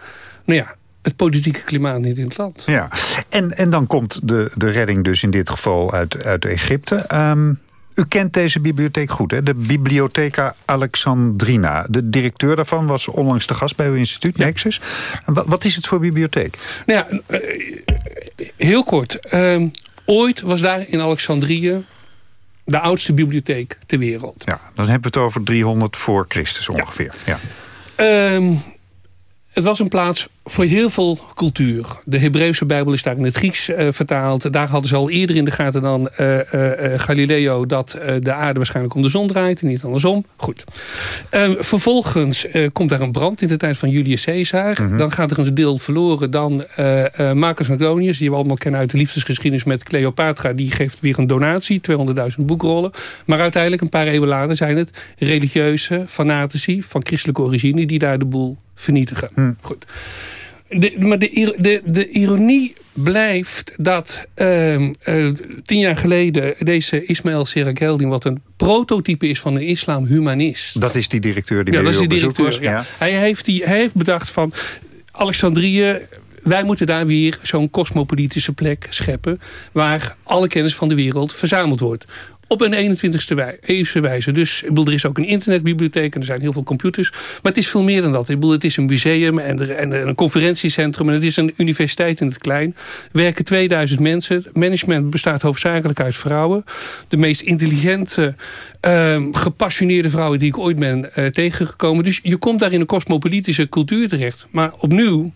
nou ja, het politieke klimaat niet in het land. Ja, en, en dan komt de, de redding dus in dit geval uit, uit Egypte. Ehm, u kent deze bibliotheek goed, hè? de Bibliotheca Alexandrina. De directeur daarvan was onlangs te gast bij uw instituut, Nexus. Wat, wat is het voor bibliotheek? Nou ja, eh, heel kort. Ehm, ooit was daar in Alexandrië de oudste bibliotheek ter wereld. Ja, dan hebben we het over 300 voor Christus ongeveer. Ja. Ehm, het was een plaats voor heel veel cultuur. De Hebreeuwse Bijbel is daar in het Grieks eh, vertaald. Daar hadden ze al eerder in de gaten dan eh, eh, Galileo... dat de aarde waarschijnlijk om de zon draait en niet andersom. Goed. Ehm, vervolgens komt daar een brand in de tijd van Julius Caesar. Dan gaat er een deel verloren. Dan Marcus Antonius, die we allemaal kennen uit de liefdesgeschiedenis met Cleopatra... die geeft weer een donatie, 200.000 boekrollen. Maar uiteindelijk, een paar eeuwen later... zijn het religieuze fanatici van christelijke origine... die daar de boel vernietigen. Goed. De, maar de, de, de ironie blijft dat ehm, eh, tien jaar geleden deze Ismaël Serageldin... wat een prototype is van een islamhumanist... Dat is die directeur die ja, bij dat is die directeur. was? ja. Hij, heeft die, hij heeft bedacht van Alexandrië. Wij moeten daar weer zo'n cosmopolitische plek scheppen. Waar alle kennis van de wereld verzameld wordt. Op een 21ste wij- eeuwse wijze. Dus ik bedoel, er is ook een internetbibliotheek en er zijn heel veel computers. Maar het is veel meer dan dat. Ik bedoel, het is een museum en, en een conferentiecentrum. En het is een universiteit in het klein. Er werken 2000 mensen. Management bestaat hoofdzakelijk uit vrouwen. De meest intelligente, ehm, gepassioneerde vrouwen die ik ooit ben eh, tegengekomen. Dus je komt daar in een cosmopolitische cultuur terecht. Maar opnieuw,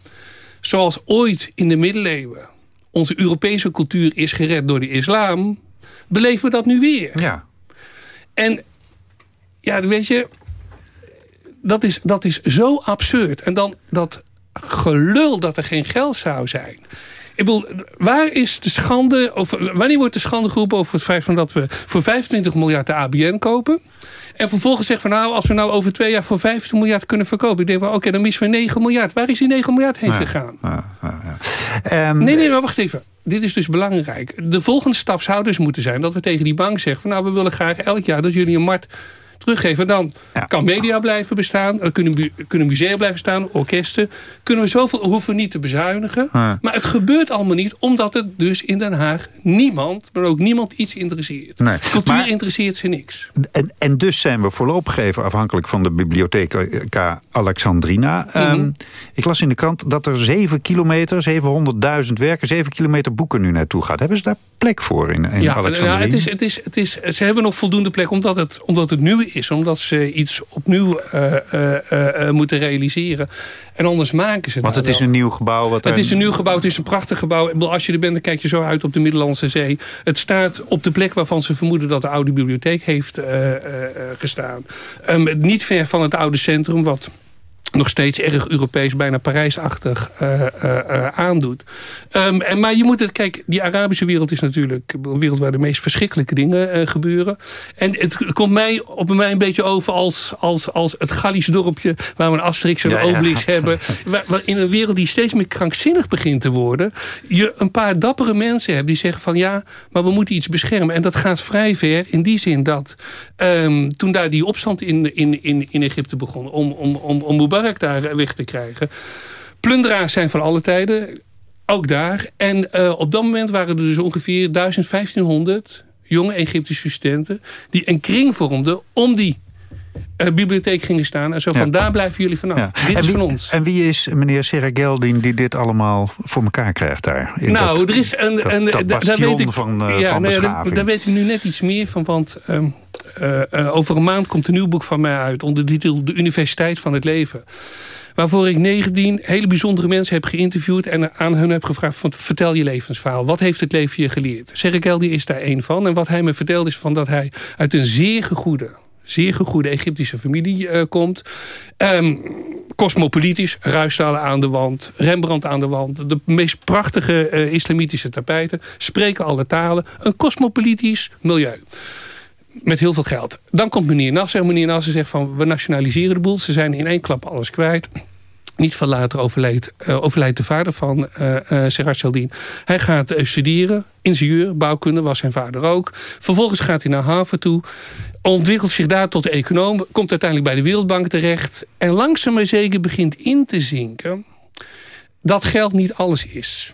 zoals ooit in de middeleeuwen... onze Europese cultuur is gered door de islam... beleven we dat nu weer. Ja. En ja, weet je, dat is, dat is zo absurd. En dan dat gelul dat er geen geld zou zijn. Ik bedoel, waar is de schande, of wanneer wordt de schande geroepen over het feit van dat we voor 25 miljard de ABN kopen? En vervolgens zeggen van nou, als we nou over twee jaar voor 15 miljard kunnen verkopen. Ik denk van oké, dan missen we 9 miljard. Waar is die 9 miljard heen gegaan? Ehm, Nee, nee, maar wacht even. Dit is dus belangrijk. De volgende stap zou dus moeten zijn dat we tegen die bank zeggen... van nou, we willen graag elk jaar dat jullie een mart teruggeven. Dan kan media blijven bestaan. Dan kunnen, kunnen musea blijven staan. Orkesten. Kunnen we zoveel, hoeven we niet te bezuinigen. Ja. Maar het gebeurt allemaal niet. Omdat het dus in Den Haag niemand, maar ook niemand iets interesseert. Nee. Cultuur Maar- interesseert ze niks. En, en dus zijn we voorlopig even afhankelijk van de bibliotheca Alexandrina. Mhm. Ehm, ik las in de krant dat er 7 kilometer, 700.000 werken, 7 kilometer boeken nu naartoe gaat. Hebben ze daar plek voor in, in ja, Alexandrië? ja het is, het is, het is, ze hebben nog voldoende plek omdat het, omdat het nieuw is. Omdat ze iets opnieuw eh, eh, eh, moeten realiseren. En anders maken ze Want daar het is een nieuw gebouw. Wat Het is een nieuw gebouw, het is een prachtig gebouw. Als je er bent, dan kijk je zo uit op de Middellandse Zee. Het staat op de plek waarvan ze vermoeden dat de oude bibliotheek heeft gestaan. Ehm, niet ver van het oude centrum, wat nog steeds erg Europees, bijna Parijsachtig eh, eh, aandoet. Ehm, en, maar je moet het, kijk, die Arabische wereld is natuurlijk een wereld waar de meest verschrikkelijke dingen gebeuren. En het komt mij op mij een beetje over als, als, als het Gallisch dorpje waar we een Asterix en een Ja, ja. Obelix hebben. Waar, waar in een wereld die steeds meer krankzinnig begint te worden, je een paar dappere mensen hebt die zeggen van ja, maar we moeten iets beschermen. En dat gaat vrij ver in die zin dat ehm, toen daar die opstand in, in, in, in Egypte begon om, om, om, om Mubarak daar weg te krijgen. Plunderaars zijn van alle tijden, ook daar. En eh, op dat moment waren er dus ongeveer 1500 jonge Egyptische studenten die een kring vormden om die eh, bibliotheek gingen staan. En zo van, Ja. daar blijven jullie vanaf. Ja. Dit is wie, van ons. En wie is meneer Serageldin die dit allemaal voor elkaar krijgt daar? In nou, dat- er is een... dat, een dat daar bastion weet ik, van, eh, ja, van daar, weet ik nu net iets meer van. Want ehm, eh, over een maand komt een nieuw boek van mij uit... onder de titel De Universiteit van het Leven. Waarvoor ik 19 hele bijzondere mensen heb geïnterviewd... en aan hun heb gevraagd, van, vertel je levensverhaal. Wat heeft het leven je geleerd? Sergeldi is daar één van. En wat hij me vertelt is van dat hij uit een zeer gegoede... zeer gegoede Egyptische familie eh, komt. Ehm, cosmopolitisch, ruistalen aan de wand, Rembrandt aan de wand... de meest prachtige eh, islamitische tapijten, spreken alle talen. Een cosmopolitisch milieu met heel veel geld. Dan komt meneer Nasser. Meneer Nasser zegt van we nationaliseren de boel. Ze zijn in één klap alles kwijt. Niet veel later overleed, eh, overlijdt de vader van eh uh, Serhat Chaldin. Hij gaat eh, studeren, ingenieur, bouwkunde, was zijn vader ook. Vervolgens gaat hij naar Harvard toe. Ontwikkelt zich daar tot econoom. Komt uiteindelijk bij de Wereldbank terecht. En langzaam maar zeker begint in te zinken... dat geld niet alles is.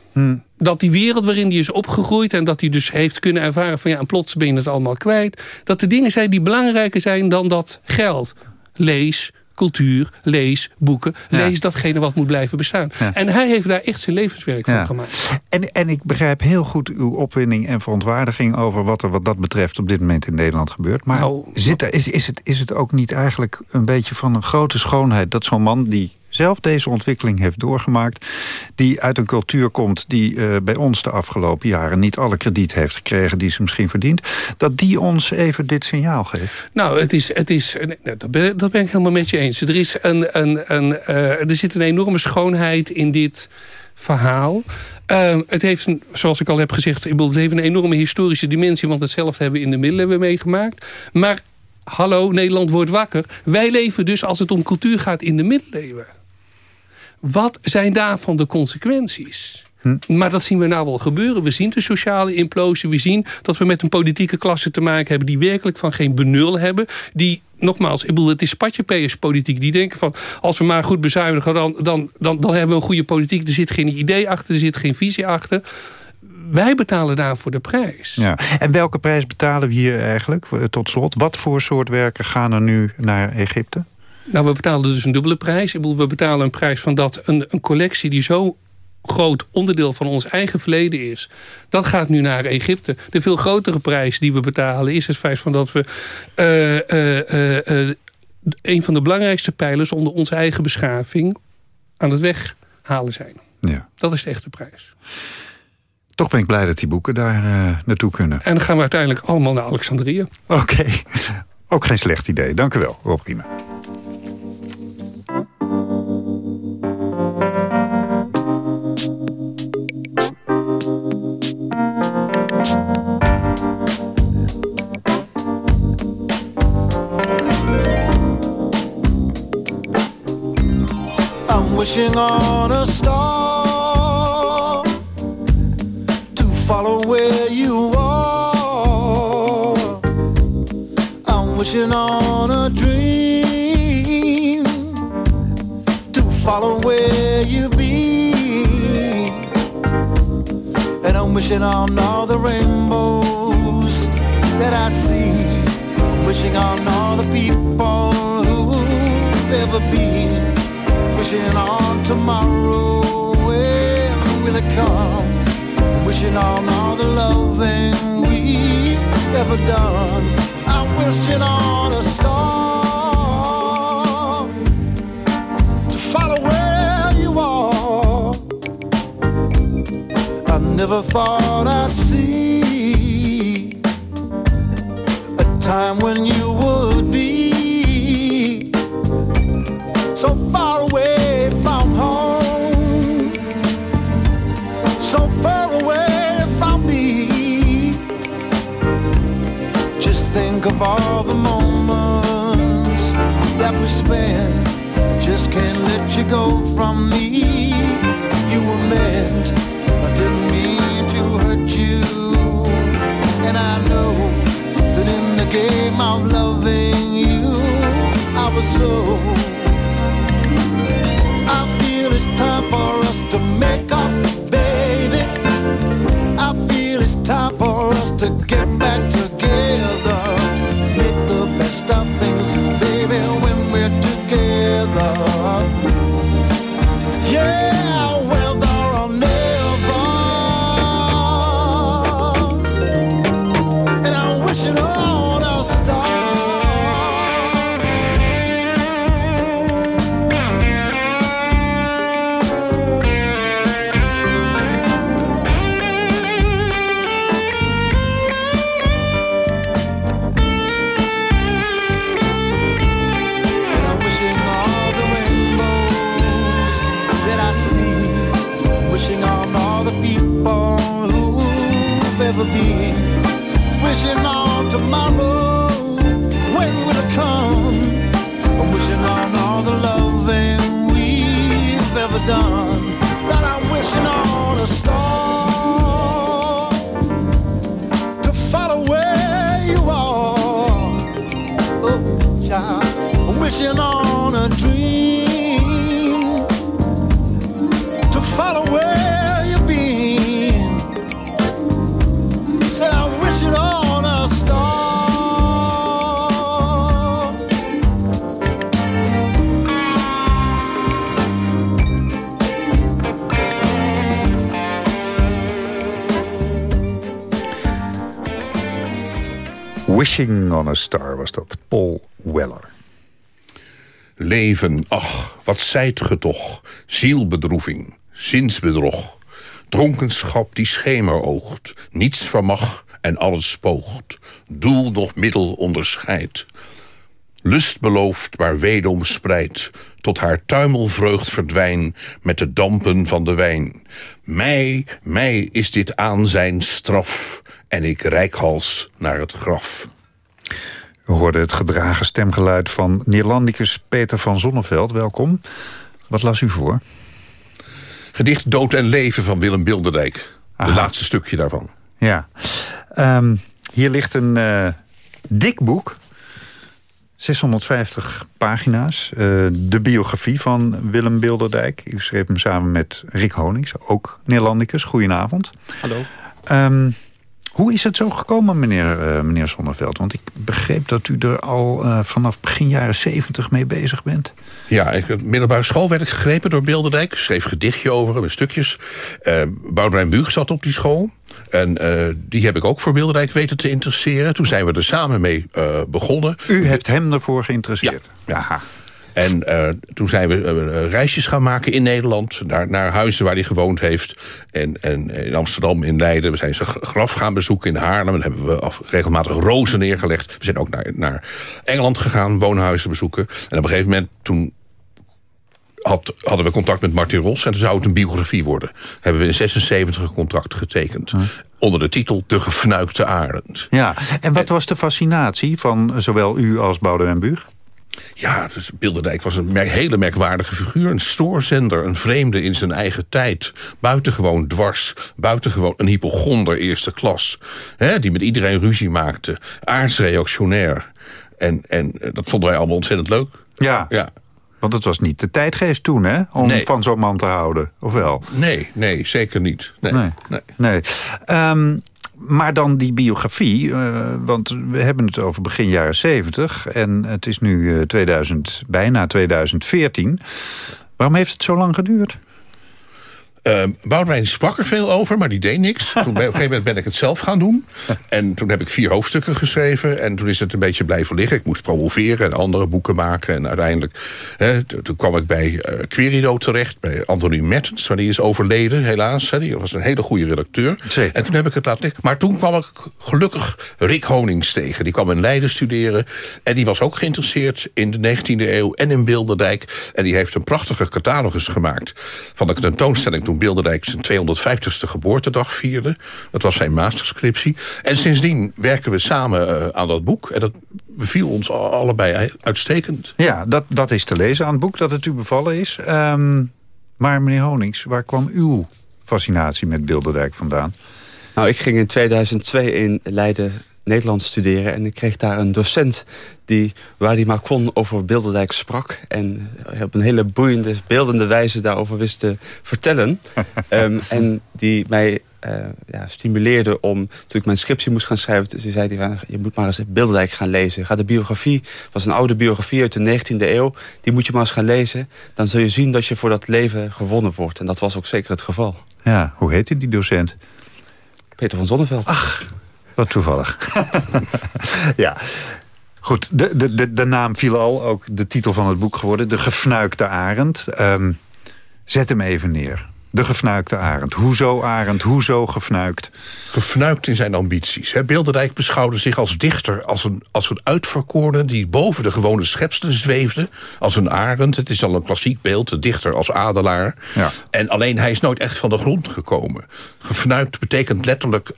Dat die wereld waarin die is opgegroeid... en dat hij dus heeft kunnen ervaren van... ja, en plots ben je het allemaal kwijt. Dat er dingen zijn die belangrijker zijn dan dat geld. Lees, cultuur, lees, boeken. Lees datgene wat moet blijven bestaan. En hij heeft daar echt zijn levenswerk van gemaakt. En, en ik begrijp heel goed uw opwinding en verontwaardiging... over wat er wat dat betreft op dit moment in Nederland gebeurt. Maar Nou, zit er, is, is, het, is het ook niet eigenlijk een beetje van een grote schoonheid... dat zo'n man die zelf deze ontwikkeling heeft doorgemaakt... die uit een cultuur komt die eh, bij ons de afgelopen jaren... niet alle krediet heeft gekregen die ze misschien verdient... dat die ons even dit signaal geeft? Nou, het is, het is, dat, ben, ik helemaal met je eens. Er, is een, een, een, eh, er zit een enorme schoonheid in dit verhaal. Eh, het heeft, een, zoals ik al heb gezegd, ik bedoel, het heeft een enorme historische dimensie... want hetzelfde hebben we in de middeleeuwen meegemaakt. Maar, hallo, Nederland wordt wakker. Wij leven dus, als het om cultuur gaat, in de middeleeuwen. Wat zijn daarvan de consequenties? Maar dat zien we nou wel gebeuren. We zien de sociale implosie. We zien dat we met een politieke klasse te maken hebben... die werkelijk van geen benul hebben. Die, nogmaals, ik bedoel, het is politiek. Die denken van, als we maar goed bezuinigen... Dan, dan, dan, dan hebben we een goede politiek. Er zit geen idee achter, er zit geen visie achter. Wij betalen daarvoor de prijs. Ja. En welke prijs betalen we hier eigenlijk, eh, tot slot? Wat voor soort werken gaan er nu naar Egypte? Nou, we betalen dus een dubbele prijs. Ik bedoel, we betalen een prijs van dat een, een collectie die zo groot onderdeel van ons eigen verleden is. Dat gaat nu naar Egypte. De veel grotere prijs die we betalen is het feit van dat we uh, uh, uh, een van de belangrijkste pijlers onder onze eigen beschaving aan het weghalen zijn. Ja. Dat is de echte prijs. Toch ben ik blij dat die boeken daar naartoe kunnen. En dan gaan we uiteindelijk allemaal naar Alexandrië. Oké, okay. ook geen slecht idee. Dank u wel, Rob Riemen. Wishing on a star to follow where you are. I'm wishing on a dream to follow where you be. And I'm wishing on all the rainbows that I see. I'm wishing on all the people who've ever been. Wishing on tomorrow, when will it come? Wishing on all the loving we've ever done. I'm wishing on a star to follow where you are. I never thought I'd see a time when you would of all the moments that we spent. Just can't let you go from me. You were meant, I didn't mean to hurt you. And I know that in the game of loving you, I was so. I feel it's time for us to make up, on a Star was dat, Paul Weller. Leven, ach, wat zijt ge toch? Zielbedroeving, zinsbedrog. Dronkenschap die schemer oogt, niets vermag en alles spoogt. Doel nog middel onderscheidt. Lust belooft waar wedom spreidt, tot haar tuimelvreugd verdwijn met de dampen van de wijn. Mij, mij is dit aan zijn straf, en ik rijkhals naar het graf. We hoorden het gedragen stemgeluid van Neerlandicus Peter van Zonneveld. Welkom. Wat las u voor? Gedicht Dood en Leven van Willem Bilderdijk. De laatste stukje daarvan. Ja. Ehm, hier ligt een eh, dik boek. 650 pagina's. Eh, de biografie van Willem Bilderdijk. U schreef hem samen met Rick Honings, ook Neerlandicus. Goedenavond. Hallo. Ehm, hoe is het zo gekomen, meneer, eh, meneer Zonneveld? Want ik begreep dat u er al eh, vanaf begin jaren 70 mee bezig bent. Ja, ik, middelbare school werd ik gegrepen door Bilderdijk. Schreef gedichtje over hem, stukjes. Uh, Boudewijn Buug zat op die school. En uh, die heb ik ook voor Bilderdijk weten te interesseren. Toen zijn we er samen mee uh, begonnen. U hebt hem ervoor geïnteresseerd? Ja. ja. En uh, toen zijn we uh, reisjes gaan maken in Nederland. Naar, naar huizen waar hij gewoond heeft. En, en in Amsterdam, in Leiden. We zijn zijn graf gaan bezoeken in Haarlem. En hebben we af, regelmatig rozen neergelegd. We zijn ook naar, naar Engeland gegaan, woonhuizen bezoeken. En op een gegeven moment, toen had, hadden we contact met Martin Ros. En toen zou het een biografie worden. Hebben we in 76 een contract getekend. Hm. Onder de titel De Gefnuikte Arend. Ja, en wat was de fascinatie van zowel u als Boudewijn Buug? Ja, dus Bilderdijk was een merk, hele merkwaardige figuur. Een stoorzender, een vreemde in zijn eigen tijd. Buitengewoon dwars, buitengewoon een hypochonder eerste klas. Hè, die met iedereen ruzie maakte. Aardsreactionair. En, en eh, dat vonden wij allemaal ontzettend leuk. Ja. ja. Want het was niet de tijdgeest toen, hè? Om Nee. van zo'n man te houden, of wel? Nee, nee, zeker niet. Nee. Nee. nee. Nee. Ehm, maar dan die biografie, eh, want we hebben het over begin jaren 70... en het is nu eh, 2000, bijna 2014. Waarom heeft het zo lang geduurd? Ehm Boudewijn sprak er veel over, maar die deed niks. Toen ben, op een gegeven moment ben ik het zelf gaan doen. En toen heb ik vier hoofdstukken geschreven. En toen is het een beetje blijven liggen. Ik moest promoveren en andere boeken maken. En uiteindelijk toen kwam ik bij eh Querido terecht. Bij Anthony Mertens, maar die is overleden helaas. Hè. Die was een hele goede redacteur. En toen heb ik het laten liggen. Maar toen kwam ik gelukkig Rick Honings tegen. Die kwam in Leiden studeren. En die was ook geïnteresseerd in de 19e eeuw en in Bilderdijk. En die heeft een prachtige catalogus gemaakt van de tentoonstelling toen Bilderdijk zijn 250ste geboortedag vierde. Dat was zijn masterscriptie. En sindsdien werken we samen eh, aan dat boek. En dat beviel ons al- allebei uitstekend. Ja, dat, dat is te lezen aan het boek dat het u bevallen is. Ehm, maar meneer Honings, waar kwam uw fascinatie met Bilderdijk vandaan? Nou, ik ging in 2002 in Leiden Nederlands studeren... en ik kreeg daar een docent die, waar hij maar kon over Bilderdijk sprak... en op een hele boeiende, beeldende wijze daarover wist te vertellen. Ehm, en die mij eh, ja, stimuleerde om, toen ik mijn scriptie moest gaan schrijven... dus die zei van, je moet maar eens Bilderdijk gaan lezen. Ga de biografie, was een oude biografie uit de 19e eeuw... die moet je maar eens gaan lezen. Dan zul je zien dat je voor dat leven gewonnen wordt. En dat was ook zeker het geval. Ja, hoe heette die docent? Peter van Zonneveld. Ach, wat toevallig. ja. Goed, de, de, de, de naam viel al, ook de titel van het boek geworden. De gefnuikte arend. Ehm, zet hem even neer. De gefnuikte arend. Hoezo arend? Hoezo gefnuikt? Gefnuikt in zijn ambities. Hè. Bilderdijk beschouwde zich als dichter, als een, als een uitverkorene... die boven de gewone schepselen zweefde, als een arend. Het is al een klassiek beeld, de dichter als adelaar. Ja. En alleen hij is nooit echt van de grond gekomen. Gefnuikt betekent letterlijk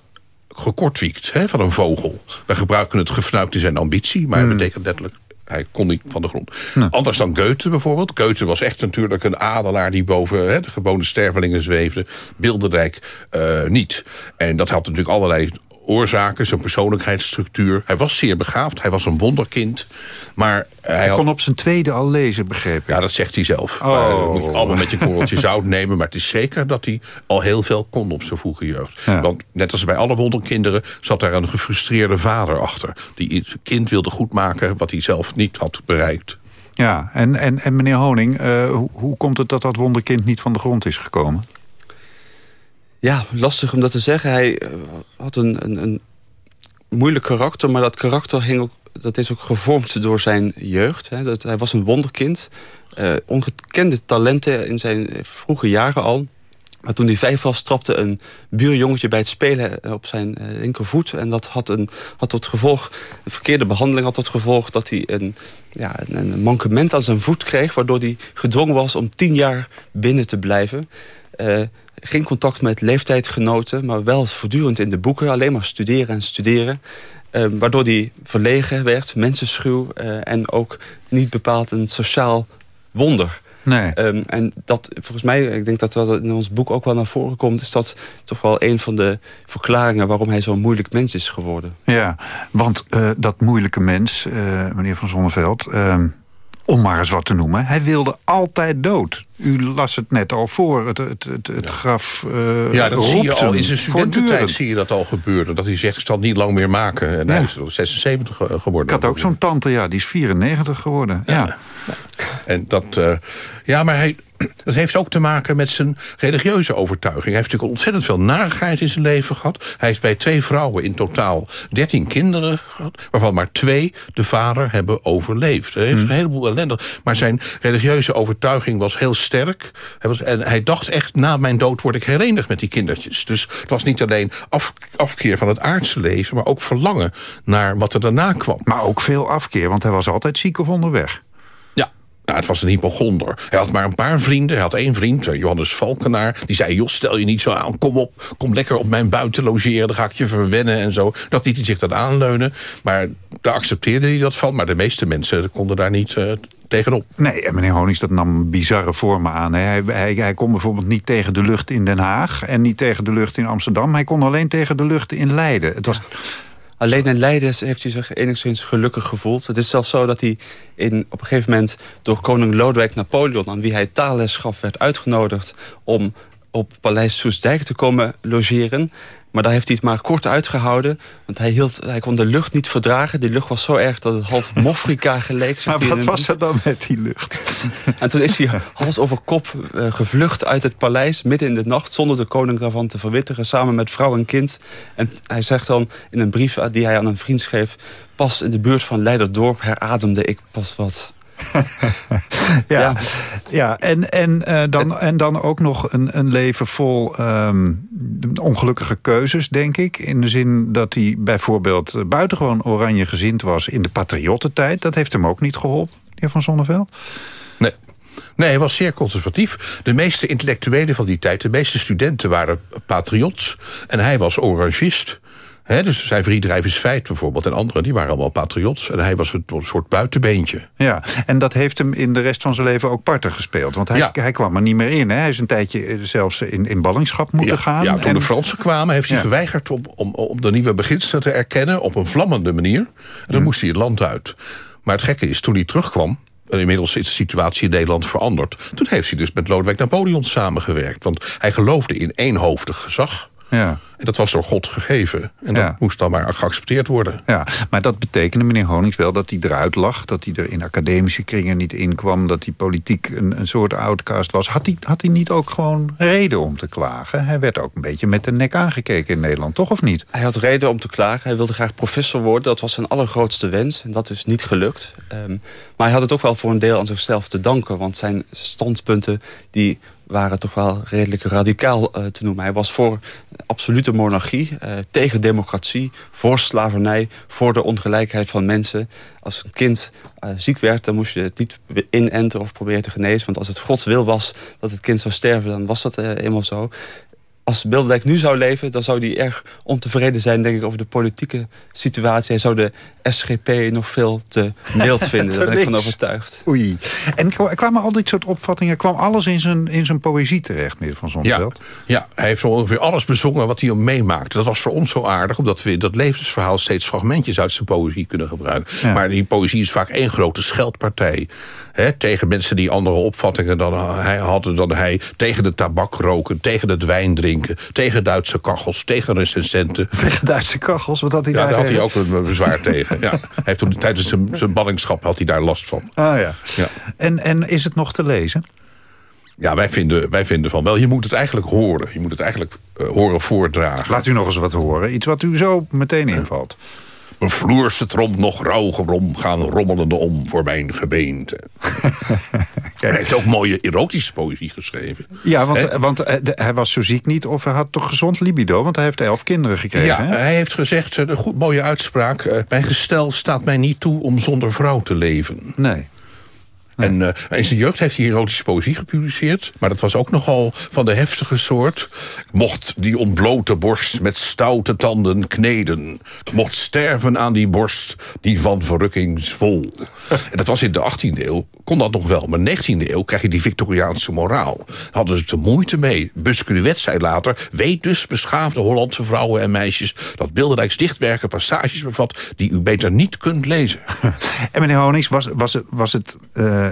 gekortwiekt hè, van een vogel. Wij gebruiken het gefnuikt in zijn ambitie, maar het betekent letterlijk... Hij kon niet van de grond. Anders dan Goethe bijvoorbeeld. Goethe was echt natuurlijk een adelaar die boven hè, de gewone stervelingen zweefde. Bilderdijk eh, niet. En dat had natuurlijk allerlei oorzaken, zijn persoonlijkheidsstructuur. Hij was zeer begaafd, hij was een wonderkind. Maar hij, Hij had- kon op zijn tweede al lezen, begreep ik. ja, dat zegt hij zelf. Oh. Maar, dat moet je allemaal met je korreltje zout nemen. Maar het is zeker dat hij al heel veel kon op zijn vroege jeugd. Want net als bij alle wonderkinderen zat daar een gefrustreerde vader achter. Die zijn kind wilde goedmaken wat hij zelf niet had bereikt. Ja, en, en, en meneer Honing, eh, hoe, hoe komt het dat dat wonderkind niet van de grond is gekomen? Ja, lastig om dat te zeggen. Hij eh, had een, een, een moeilijk karakter, maar dat karakter hing ook, dat is ook gevormd door zijn jeugd. Hè. Dat, hij was een wonderkind. eh, ongekende talenten in zijn vroege jaren al. Maar toen hij vijf was, trapte een buurjongetje bij het spelen eh, op zijn linkervoet. En dat had, een, had tot gevolg, een verkeerde behandeling had tot gevolg... dat hij een, ja, een, mankement aan zijn voet kreeg... waardoor hij gedwongen was om tien jaar binnen te blijven. Eh, geen contact met leeftijdgenoten, maar wel voortdurend in de boeken. Alleen maar studeren en studeren. Eh, waardoor hij verlegen werd, mensenschuw... eh, en ook niet bepaald een sociaal wonder... Nee. Ehm, en dat, volgens mij, ik denk dat dat in ons boek ook wel naar voren komt... is dat toch wel een van de verklaringen waarom hij zo'n moeilijk mens is geworden. Ja, want eh, dat moeilijke mens, eh, meneer Van Zonneveld... eh, om maar eens wat te noemen, hij wilde altijd dood. U las het net al voor, het, het, het, het graf eh Ja, dat zie je al in zijn studententijd zie je dat al gebeuren. Dat hij zegt, ik zal het niet lang meer maken. En hij is al 76 ge- geworden. Ik had ook zo'n tante, ja, die is 94 geworden. Ja. En dat, eh, ja, maar hij, dat heeft ook te maken met zijn religieuze overtuiging. Hij heeft natuurlijk ontzettend veel narigheid in zijn leven gehad. Hij is bij twee vrouwen in totaal 13 kinderen gehad, waarvan maar twee de vader hebben overleefd. Hij heeft een heleboel ellende. Maar zijn religieuze overtuiging was heel sterk. Hij was, en hij dacht echt, na mijn dood word ik herenigd met die kindertjes. Dus het was niet alleen af, afkeer van het aardse leven, maar ook verlangen naar wat er daarna kwam. Maar ook veel afkeer, want hij was altijd ziek of onderweg. Ja, nou, het was een hypochonder. Hij had maar een paar vrienden. Hij had één vriend, eh, Johannes Valkenaar. Die zei, joh, stel je niet zo aan. Kom op, kom lekker op mijn buiten logeren. Dan ga ik je verwennen en zo. Dat liet hij zich dat aanleunen. Maar daar accepteerde hij dat van. Maar de meeste mensen konden daar niet eh, tegenop. Nee, en meneer Honings, dat nam bizarre vormen aan. Hij, hij, hij kon bijvoorbeeld niet tegen de lucht in Den Haag... en niet tegen de lucht in Amsterdam. Hij kon alleen tegen de lucht in Leiden. Het was Alleen in Leiden heeft hij zich enigszins gelukkig gevoeld. Het is zelfs zo dat hij in, op een gegeven moment door koning Lodewijk Napoleon... aan wie hij taalles gaf, werd uitgenodigd om op Paleis Soesdijk te komen logeren. Maar daar heeft hij het maar kort uitgehouden. Want hij, hield, hij kon de lucht niet verdragen. Die lucht was zo erg dat het half Mofrika geleek. Maar wat was er dan met die lucht? En toen is hij hals over kop uh, gevlucht uit het paleis... midden in de nacht, zonder de koning daarvan te verwittigen... samen met vrouw en kind. En hij zegt dan in een brief die hij aan een vriend schreef... pas in de buurt van Leiderdorp herademde ik pas wat... ja, ja. en, en, uh, dan, en dan ook nog een, een leven vol um, ongelukkige keuzes, denk ik. In de zin dat hij bijvoorbeeld buitengewoon oranje gezind was... in de patriottentijd. Dat heeft hem ook niet geholpen, de heer Van Zonneveld? Nee. Nee, hij was zeer conservatief. De meeste intellectuelen van die tijd, de meeste studenten waren patriots. En hij was orangist dus zijn vriendrijf is feit bijvoorbeeld. En anderen die waren allemaal patriots. En hij was een, soort buitenbeentje. Ja, en dat heeft hem in de rest van zijn leven ook parten gespeeld. Want hij, hij kwam er niet meer in. Hè? Hij is een tijdje eh, zelfs in, in ballingschap moeten gaan. Ja, toen de Fransen kwamen heeft hij geweigerd om, om, om de nieuwe beginselen te erkennen... op een vlammende manier. En dan moest hij het land uit. Maar het gekke is, toen hij terugkwam... En inmiddels is de situatie in Nederland veranderd. Toen heeft hij dus met Lodewijk Napoleon samengewerkt. Want hij geloofde in eenhoofdig gezag. Ja. En dat was door God gegeven. En dat moest dan maar geaccepteerd worden. Ja, maar dat betekende, meneer Honings, wel dat hij eruit lag. Dat hij er in academische kringen niet in kwam. Dat hij politiek een, een soort outcast was. Had hij, had hij niet ook gewoon reden om te klagen? Hij werd ook een beetje met de nek aangekeken in Nederland, toch of niet? Hij had reden om te klagen. Hij wilde graag professor worden. Dat was zijn allergrootste wens. En dat is niet gelukt. Um, maar hij had het ook wel voor een deel aan zichzelf te danken. Want zijn standpunten die waren toch wel redelijk radicaal uh, te noemen. Hij was voor absolute monarchie, uh, tegen democratie, voor slavernij, voor de ongelijkheid van mensen. Als een kind uh, ziek werd, dan moest je het niet inenten of proberen te genezen. Want als het Gods wil was dat het kind zou sterven, dan was dat eenmaal zo als Bilderdijk nu zou leven... dan zou hij erg ontevreden zijn, denk ik, over de politieke situatie. Hij zou de SGP nog veel te mild vinden. Daar ben ik van overtuigd. Oei. En kwamen al dit soort opvattingen... kwam alles in zijn, in zijn poëzie terecht, meneer Van Zonneveld? Ja, ja, hij heeft ongeveer alles bezongen wat hij om meemaakte. Dat was voor ons zo aardig, omdat we dat levensverhaal... steeds fragmentjes uit zijn poëzie kunnen gebruiken. Maar die poëzie is vaak één grote scheldpartij. Hè, tegen mensen die andere opvattingen dan hij hadden dan hij. Tegen de tabak roken, tegen het wijn drinken. Tegen Duitse kachels, tegen recensenten. Tegen Duitse kachels? Wat had hij ja, daar had hij ook een bezwaar tegen. Ja. Hij heeft toen, tijdens zijn, zijn ballingschap had hij daar last van. Ah ja. ja. En, en is het nog te lezen? Ja, wij vinden, wij vinden van wel. Je moet het eigenlijk horen. Je moet het eigenlijk uh, horen voordragen. Laat u nog eens wat horen. Iets wat u zo meteen invalt. Een vloerse tromp nog rauw gebrom gaan rommelende om voor mijn gebeente. hij heeft ook mooie erotische poëzie geschreven. Ja, want, want eh, hij was zo ziek niet of hij had toch gezond libido? Want hij heeft elf kinderen gekregen. Ja, hij heeft gezegd, een goed, mooie uitspraak... Mijn gestel staat mij niet toe om zonder vrouw te leven. Nee. En uh, in zijn jeugd heeft hij erotische poëzie gepubliceerd. Maar dat was ook nogal van de heftige soort. Mocht die ontblote borst met stoute tanden kneden. Mocht sterven aan die borst die van verrukking zwol. en dat was in de 18e eeuw. Kon dat nog wel. Maar in de 19e eeuw krijg je die Victoriaanse moraal. Daar hadden ze te moeite mee. Buscuruet zei later... Weet dus, beschaafde Hollandse vrouwen en meisjes... dat Bilderdijks dichtwerken passages bevat... die u beter niet kunt lezen. en meneer Honings, was, was, was het... Uh,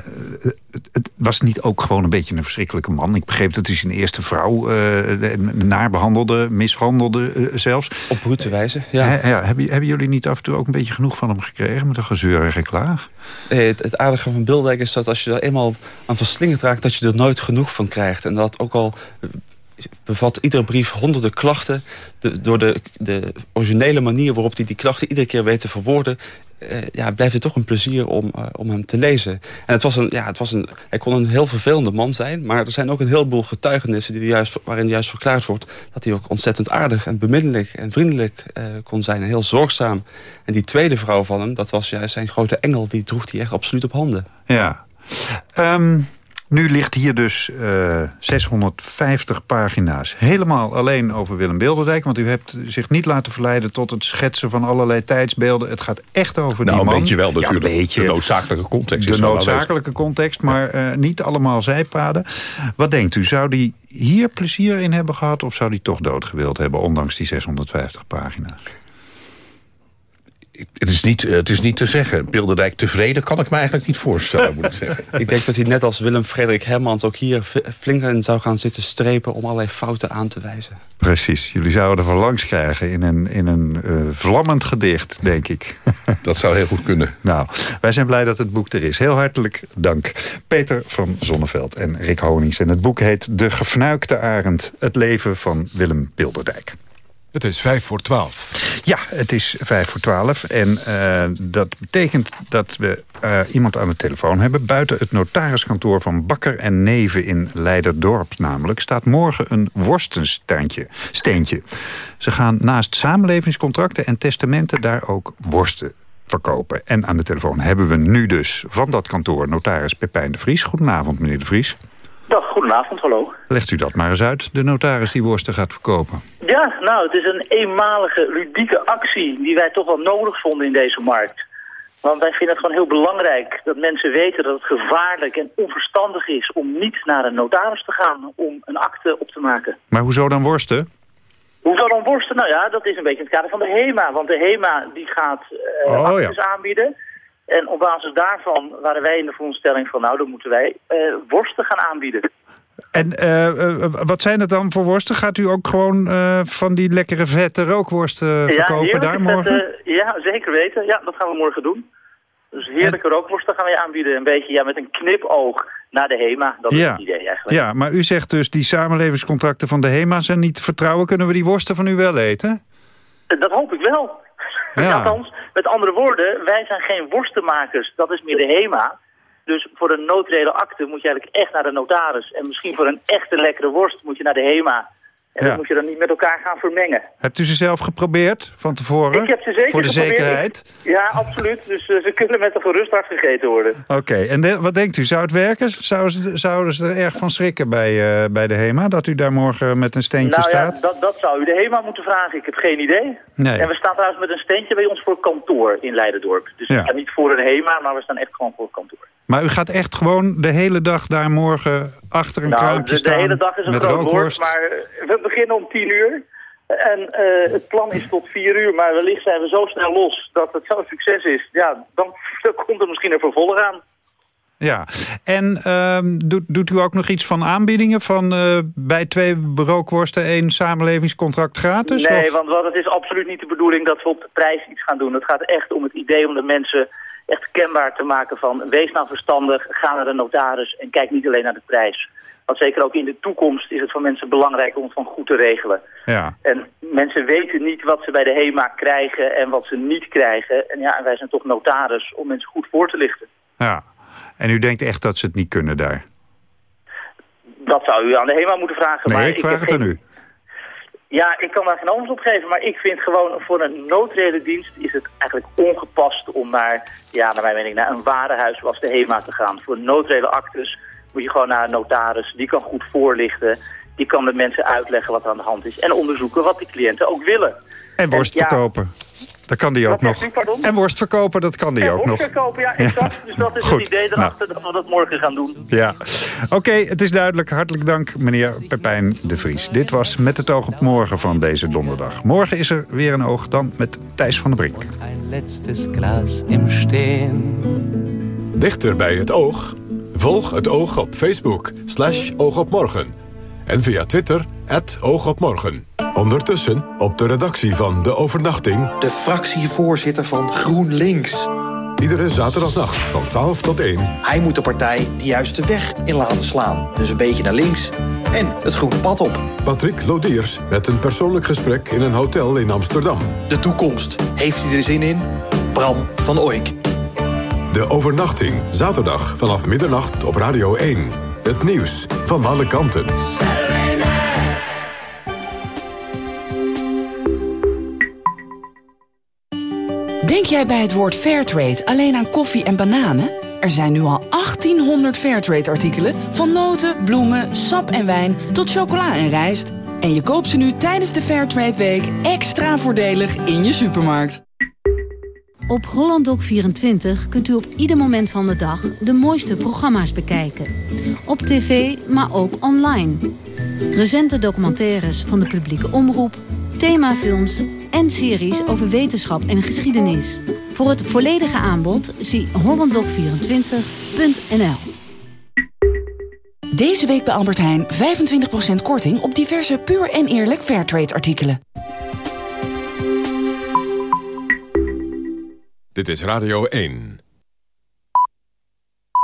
het was niet ook gewoon een beetje een verschrikkelijke man. Ik begreep dat hij zijn eerste vrouw uh, naar behandelde, mishandelde uh, zelfs. Op brute wijze, ja. ja hebben, hebben, jullie niet af en toe ook een beetje genoeg van hem gekregen... met een gezeur en geklaag? het, het, aardige van Bildijk is dat als je er eenmaal aan verslingerd raakt... dat je er nooit genoeg van krijgt. En dat ook al bevat iedere brief honderden klachten. De, door de, de originele manier waarop hij die klachten iedere keer weet te verwoorden... Uh, ja, blijft het toch een plezier om, uh, om hem te lezen. En het was een, ja, het was een, hij kon een heel vervelende man zijn... maar er zijn ook een heleboel getuigenissen die juist, waarin juist verklaard wordt... dat hij ook ontzettend aardig en beminnelijk en vriendelijk uh, kon zijn. En heel zorgzaam. En die tweede vrouw van hem, dat was juist zijn grote engel... die droeg hij echt absoluut op handen. Ja. Um, nu ligt hier dus uh, eh, 650 pagina's. Helemaal alleen over Willem Bilderdijk. Want u hebt zich niet laten verleiden tot het schetsen van allerlei tijdsbeelden. Het gaat echt over nou, die man. een beetje wel natuurlijk. Ja, een beetje. De noodzakelijke context. De noodzakelijke context, maar uh, niet allemaal zijpaden. Wat denkt u? Zou die hier plezier in hebben gehad... of zou die toch doodgewild hebben, ondanks die 650 pagina's? Het, is niet, het is niet te zeggen. Bilderdijk tevreden kan ik me eigenlijk niet voorstellen, moet ik zeggen. Ik denk dat hij net als Willem-Frederik Hermans ook hier flink in zou gaan zitten strepen... om allerlei fouten aan te wijzen. Precies. Jullie zouden er van langs krijgen in een, in een uh, vlammend gedicht, denk ik. Dat zou heel goed kunnen. Nou, wij zijn blij dat het boek er is. Heel hartelijk dank. Peter van Zonneveld en Rick Honings. En het boek heet De Gefnuikte Arend. Het leven van Willem Bilderdijk. Het is vijf voor twaalf. Ja, het is vijf voor twaalf. En uh, dat betekent dat we uh, iemand aan de telefoon hebben. Buiten het notariskantoor van Bakker en Neven in Leiderdorp namelijk... staat morgen een worstensteentje. Steentje. Ze gaan naast samenlevingscontracten en testamenten daar ook worsten verkopen. En aan de telefoon hebben we nu dus van dat kantoor notaris Pepijn de Vries. Goedenavond, meneer de Vries. Dag, goedenavond, hallo. Legt u dat maar eens uit, de notaris die worsten gaat verkopen. Ja, nou, het is een eenmalige, ludieke actie die wij toch wel nodig vonden in deze markt. Want wij vinden het gewoon heel belangrijk dat mensen weten dat het gevaarlijk en onverstandig is om niet naar een notaris te gaan om een akte op te maken. Maar hoezo dan worsten? Hoezo dan worsten? Nou ja, dat is een beetje in het kader van de HEMA. Want de HEMA die gaat uh, oh, actes ja. aanbieden. En op basis daarvan waren wij in de veronderstelling van... nou, dan moeten wij uh, worsten gaan aanbieden. En uh, wat zijn het dan voor worsten? Gaat u ook gewoon uh, van die lekkere vette rookworsten verkopen ja, daar morgen? Vette, ja, zeker weten. Ja, dat gaan we morgen doen. Dus heerlijke en... rookworsten gaan we aanbieden. Een beetje ja, met een knipoog naar de HEMA. Dat is het idee eigenlijk. Ja, maar u zegt dus die samenlevingscontracten van de HEMA zijn niet te vertrouwen. Kunnen we die worsten van u wel eten? Dat hoop ik wel. Ja. Althans, met andere woorden, wij zijn geen worstenmakers. Dat is meer de HEMA. Dus voor een noodreden akte moet je eigenlijk echt naar de notaris. En misschien voor een echte lekkere worst moet je naar de HEMA. En ja. dan moet je dan niet met elkaar gaan vermengen. Hebt u ze zelf geprobeerd van tevoren? Ik heb ze zeker Voor de geprobeerd. zekerheid? Ja, absoluut. Dus uh, ze kunnen met een gerust hart gegeten worden. Oké, okay. en de, wat denkt u? Zou het werken? Zouden ze, zouden ze er erg van schrikken bij, uh, bij de HEMA? Dat u daar morgen met een steentje nou, staat? Ja, dat, dat zou u de HEMA moeten vragen. Ik heb geen idee. Nee. En we staan trouwens met een steentje bij ons voor kantoor in Leidendorp. Dus Ja. we staan niet voor een HEMA, maar we staan echt gewoon voor kantoor. Maar u gaat echt gewoon de hele dag daar morgen achter een nou, kraampje de, de staan hele dag is een met groot woord, maar eh, we beginnen om tien uur. En eh, het plan is tot vier uur, maar wellicht zijn we zo snel los dat het zo'n succes is. Ja, dan, dan komt er misschien een vervolg aan. Ja, en ehm, doet, doet u ook nog iets van aanbiedingen? Van eh, bij twee rookworsten één samenlevingscontract gratis? nee, of? want wat, het is absoluut niet de bedoeling dat we op de prijs iets gaan doen. Het gaat echt om het idee om de mensen echt kenbaar te maken van... wees nou verstandig, ga naar de notaris en kijk niet alleen naar de prijs. Want zeker ook in de toekomst is het voor mensen belangrijk om het van goed te regelen. Ja. En mensen weten niet wat ze bij de HEMA krijgen en wat ze niet krijgen. En ja, wij zijn toch notaris om mensen goed voor te lichten. ja. En u denkt echt dat ze het niet kunnen daar? Dat zou u aan de HEMA moeten vragen. Nee, maar ik vraag het geen- aan u. Ja, ik kan daar geen antwoord op geven, maar ik vind gewoon voor een noodredendienst is het eigenlijk ongepast om naar, ja, naar mijn mening, naar een warenhuis zoals de HEMA te gaan. Voor noodredenactes moet je gewoon naar een notaris, die kan goed voorlichten, die kan de mensen uitleggen wat er aan de hand is en onderzoeken wat de cliënten ook willen. En worst ja, verkopen. Dat kan die ook nog. u? En worst verkopen, dat kan die En ook nog. verkopen, ja, exact. Dus dat is Goed. het idee erachter dat we dat morgen gaan doen. Ja, oké, het is duidelijk. Hartelijk dank, meneer Pepijn de Vries. Dit was Met het oog op morgen van deze donderdag. Morgen is er weer een oog, dan met Thijs van der Brink. Ein letztes Glas im Stehen. Dichter bij het oog? Volg het oog op Facebook, slash oogopmorgen. En via Twitter, het oogopmorgen. Ondertussen op de redactie van De Overnachting... De fractievoorzitter van GroenLinks. Iedere zaterdagnacht van 12 tot 1. Hij moet de partij de juiste weg in laten slaan. Dus een beetje naar links en het groene pad op. Patrick Lodiers met een persoonlijk gesprek in een hotel in Amsterdam. De toekomst. Heeft hij er zin in? Bram van Oijk. De Overnachting, zaterdag vanaf middernacht op Radio 1. Het nieuws van alle kanten. Denk jij bij het woord Fairtrade alleen aan koffie en bananen? Er zijn nu al 1800 Fairtrade-artikelen... van noten, bloemen, sap en wijn tot chocola en rijst. En je koopt ze nu tijdens de Fairtrade Week extra voordelig in je supermarkt. Op HollandDoc24 kunt u op ieder moment van de dag de mooiste programma's bekijken. Op tv, maar ook online. Recente documentaires van de publieke omroep, themafilms en series over wetenschap en geschiedenis. Voor het volledige aanbod zie hollanddoc24.nl. Deze week bij Albert Heijn 25% korting op diverse puur en eerlijk Fairtrade artikelen. Dit is Radio 1.